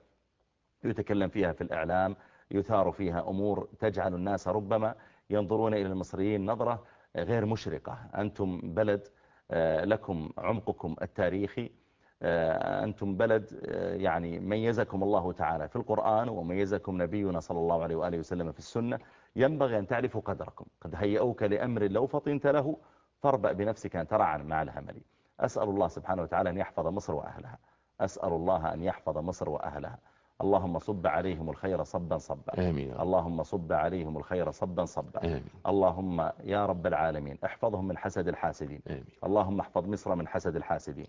يتكلم فيها في الإعلام يثار فيها أمور تجعل الناس ربما ينظرون إلى المصريين نظرة غير مشرقة. أنتم بلد آه، لكم عمقكم التاريخي آه، أنتم بلد آه، يعني ميزكم الله تعالى في القرآن وميزكم نبينا صلى الله عليه وآله وسلم في السنة. ينبغي أن تعرفوا قدركم. قد هيئوك لأمر لو فطنت له فاربأ بنفسك أن ترعى مع الهمل أسأل الله سبحانه وتعالى أن يحفظ مصر وأهلها. أسأل الله أن يحفظ مصر وأهلها. اللهم صب عليهم الخير صبا صبا. آمين. اللهم صب عليهم الخير صبا صبا. آمين. اللهم يا رب العالمين احفظهم من حسد الحاسدين. آمين. اللهم احفظ مصر من حسد الحاسدين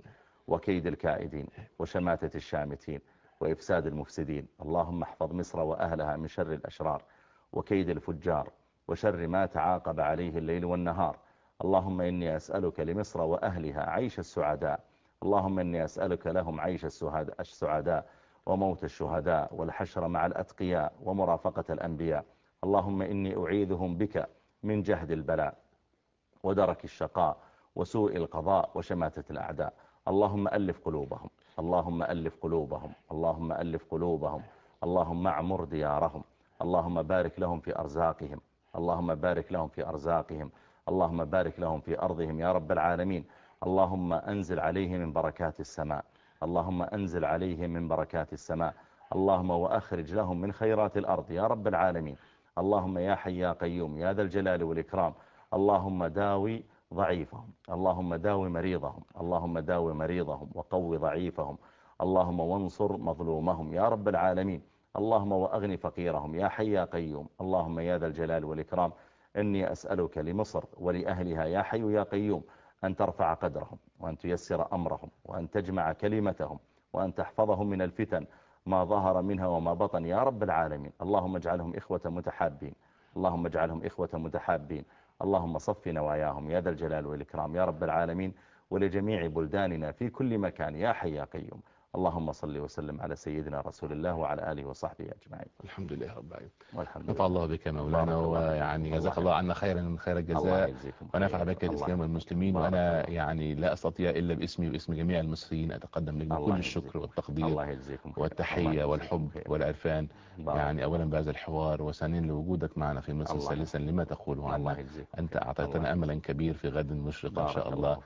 وكيد الكائدين وشماتة الشامتين وإفساد المفسدين. اللهم احفظ مصر وأهلها من شر الأشرار وكيد الفجار وشر ما تعاقب عليه الليل والنهار. اللهم إني أسألك لمصر وأهلها عيش السعداء. اللهم إني أسألك لهم عيش السعداء وموت الشهداء والحشر مع الأتقياء ومرافقة الأنبياء. اللهم إني أعيذهم بك من جهد البلاء ودرك الشقاء وسوء القضاء وشماتة الأعداء. اللهم ألف قلوبهم. اللهم ألف قلوبهم. اللهم ألف قلوبهم. اللهم اعمر ديارهم. اللهم بارك لهم في أرزاقهم. اللهم بارك لهم في أرزاقهم. اللهم بارك لهم في أرضهم يا رب العالمين. اللهم أنزل عليهم من بركات السماء. اللهم أنزل عليهم من بركات السماء. اللهم وأخرج لهم من خيرات الأرض يا رب العالمين. اللهم يا حي يا قيوم يا ذا الجلال والإكرام. اللهم داوي ضعيفهم. اللهم داوي مريضهم. اللهم داوي مريضهم وقو ضعيفهم. اللهم وانصر مظلومهم يا رب العالمين. اللهم وأغني فقيرهم يا حي يا قيوم. اللهم يا ذا الجلال والإكرام. إني أسألك لمصر ولأهلها يا حي يا قيوم أن ترفع قدرهم وأن تيسر أمرهم وأن تجمع كلمتهم وأن تحفظهم من الفتن ما ظهر منها وما بطن يا رب العالمين. اللهم اجعلهم إخوة متحابين. اللهم اجعلهم إخوة متحابين. اللهم صف نواياهم يا ذا الجلال والإكرام يا رب العالمين ولجميع بلداننا في كل مكان يا حي يا قيوم. اللهم صل وسلم على سيدنا رسول الله وعلى آله وصحبه أجمعين. الحمد لله رب العالمين. والحمد نفع الله بك مولانا ويعني جزاك الله عنا خيرا خير الجزاء. ونفع بك الإسلام والمسلمين. وأنا يعني لا أستطيع إلا باسمي واسم جميع المصريين. أتقدم لك بكل الشكر والتقدير والتحية والحب والعرفان. يعني أولا بهذا الحوار وثانيا لوجودك معنا في مصر ثالثا لما تقوله عنا أنت أعطيتنا أملا كبير في غد مشرق إن شاء الله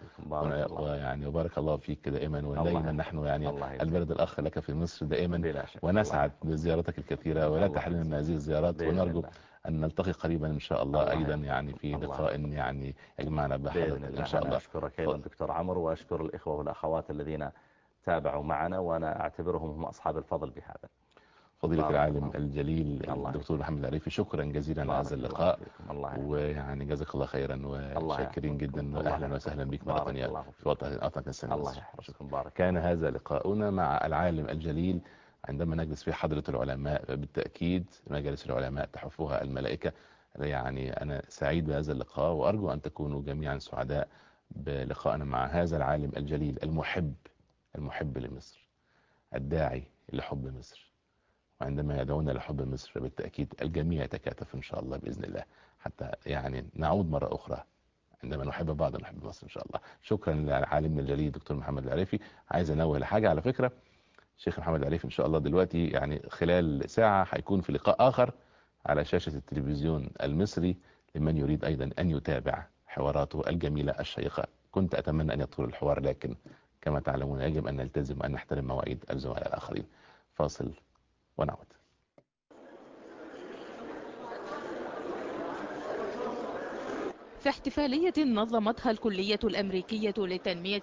ويعني وبارك الله فيك دائما ودائما نحن يعني البلد الأخ لك في مصر دائما ونسعد بزيارتك الكثيرة ولا تحرمنا من هذه الزيارات ونرجو أن نلتقي قريبا إن شاء الله, الله أيضا يعني في لقاء يعني يجمعنا بحضرتك إن شاء الله. أشكرك أيضا دكتور عمرو وأشكر الإخوة والأخوات الذين تابعوا معنا وأنا أعتبرهم هم أصحاب الفضل بهذا. فضيلة العالم الجليل الدكتور محمد العريفي شكرا جزيلا على هذا اللقاء. ويعني جزاك الله خيرا وشاكرين جدا واهلا وسهلا بك مرة ثانية في وطنك السنة الله يحفظكم كان هذا لقاؤنا مع العالم الجليل. عندما نجلس في حضرة العلماء بالتأكيد مجالس العلماء تحفها الملائكة. يعني أنا سعيد بهذا اللقاء وأرجو أن تكونوا جميعا سعداء بلقائنا مع هذا العالم الجليل المحب المحب لمصر الداعي لحب مصر. وعندما يدعونا لحب مصر فبالتأكيد الجميع يتكاتف إن شاء الله بإذن الله. حتى يعني نعود مرة أخرى عندما نحب بعض نحب مصر إن شاء الله. شكرا لعالمنا الجليل دكتور محمد العريفي. عايز أنوه لحاجة على فكرة. الشيخ محمد العريفي إن شاء الله دلوقتي يعني خلال ساعة هيكون في لقاء آخر على شاشة التلفزيون المصري لمن يريد أيضا أن يتابع حواراته الجميلة الشيقة. كنت أتمنى أن يطول الحوار لكن كما تعلمون يجب أن نلتزم وأن نحترم مواعيد الزملاء الآخرين. فاصل. ونعود. في احتفالية نظمتها الكلية الأمريكية للتنمية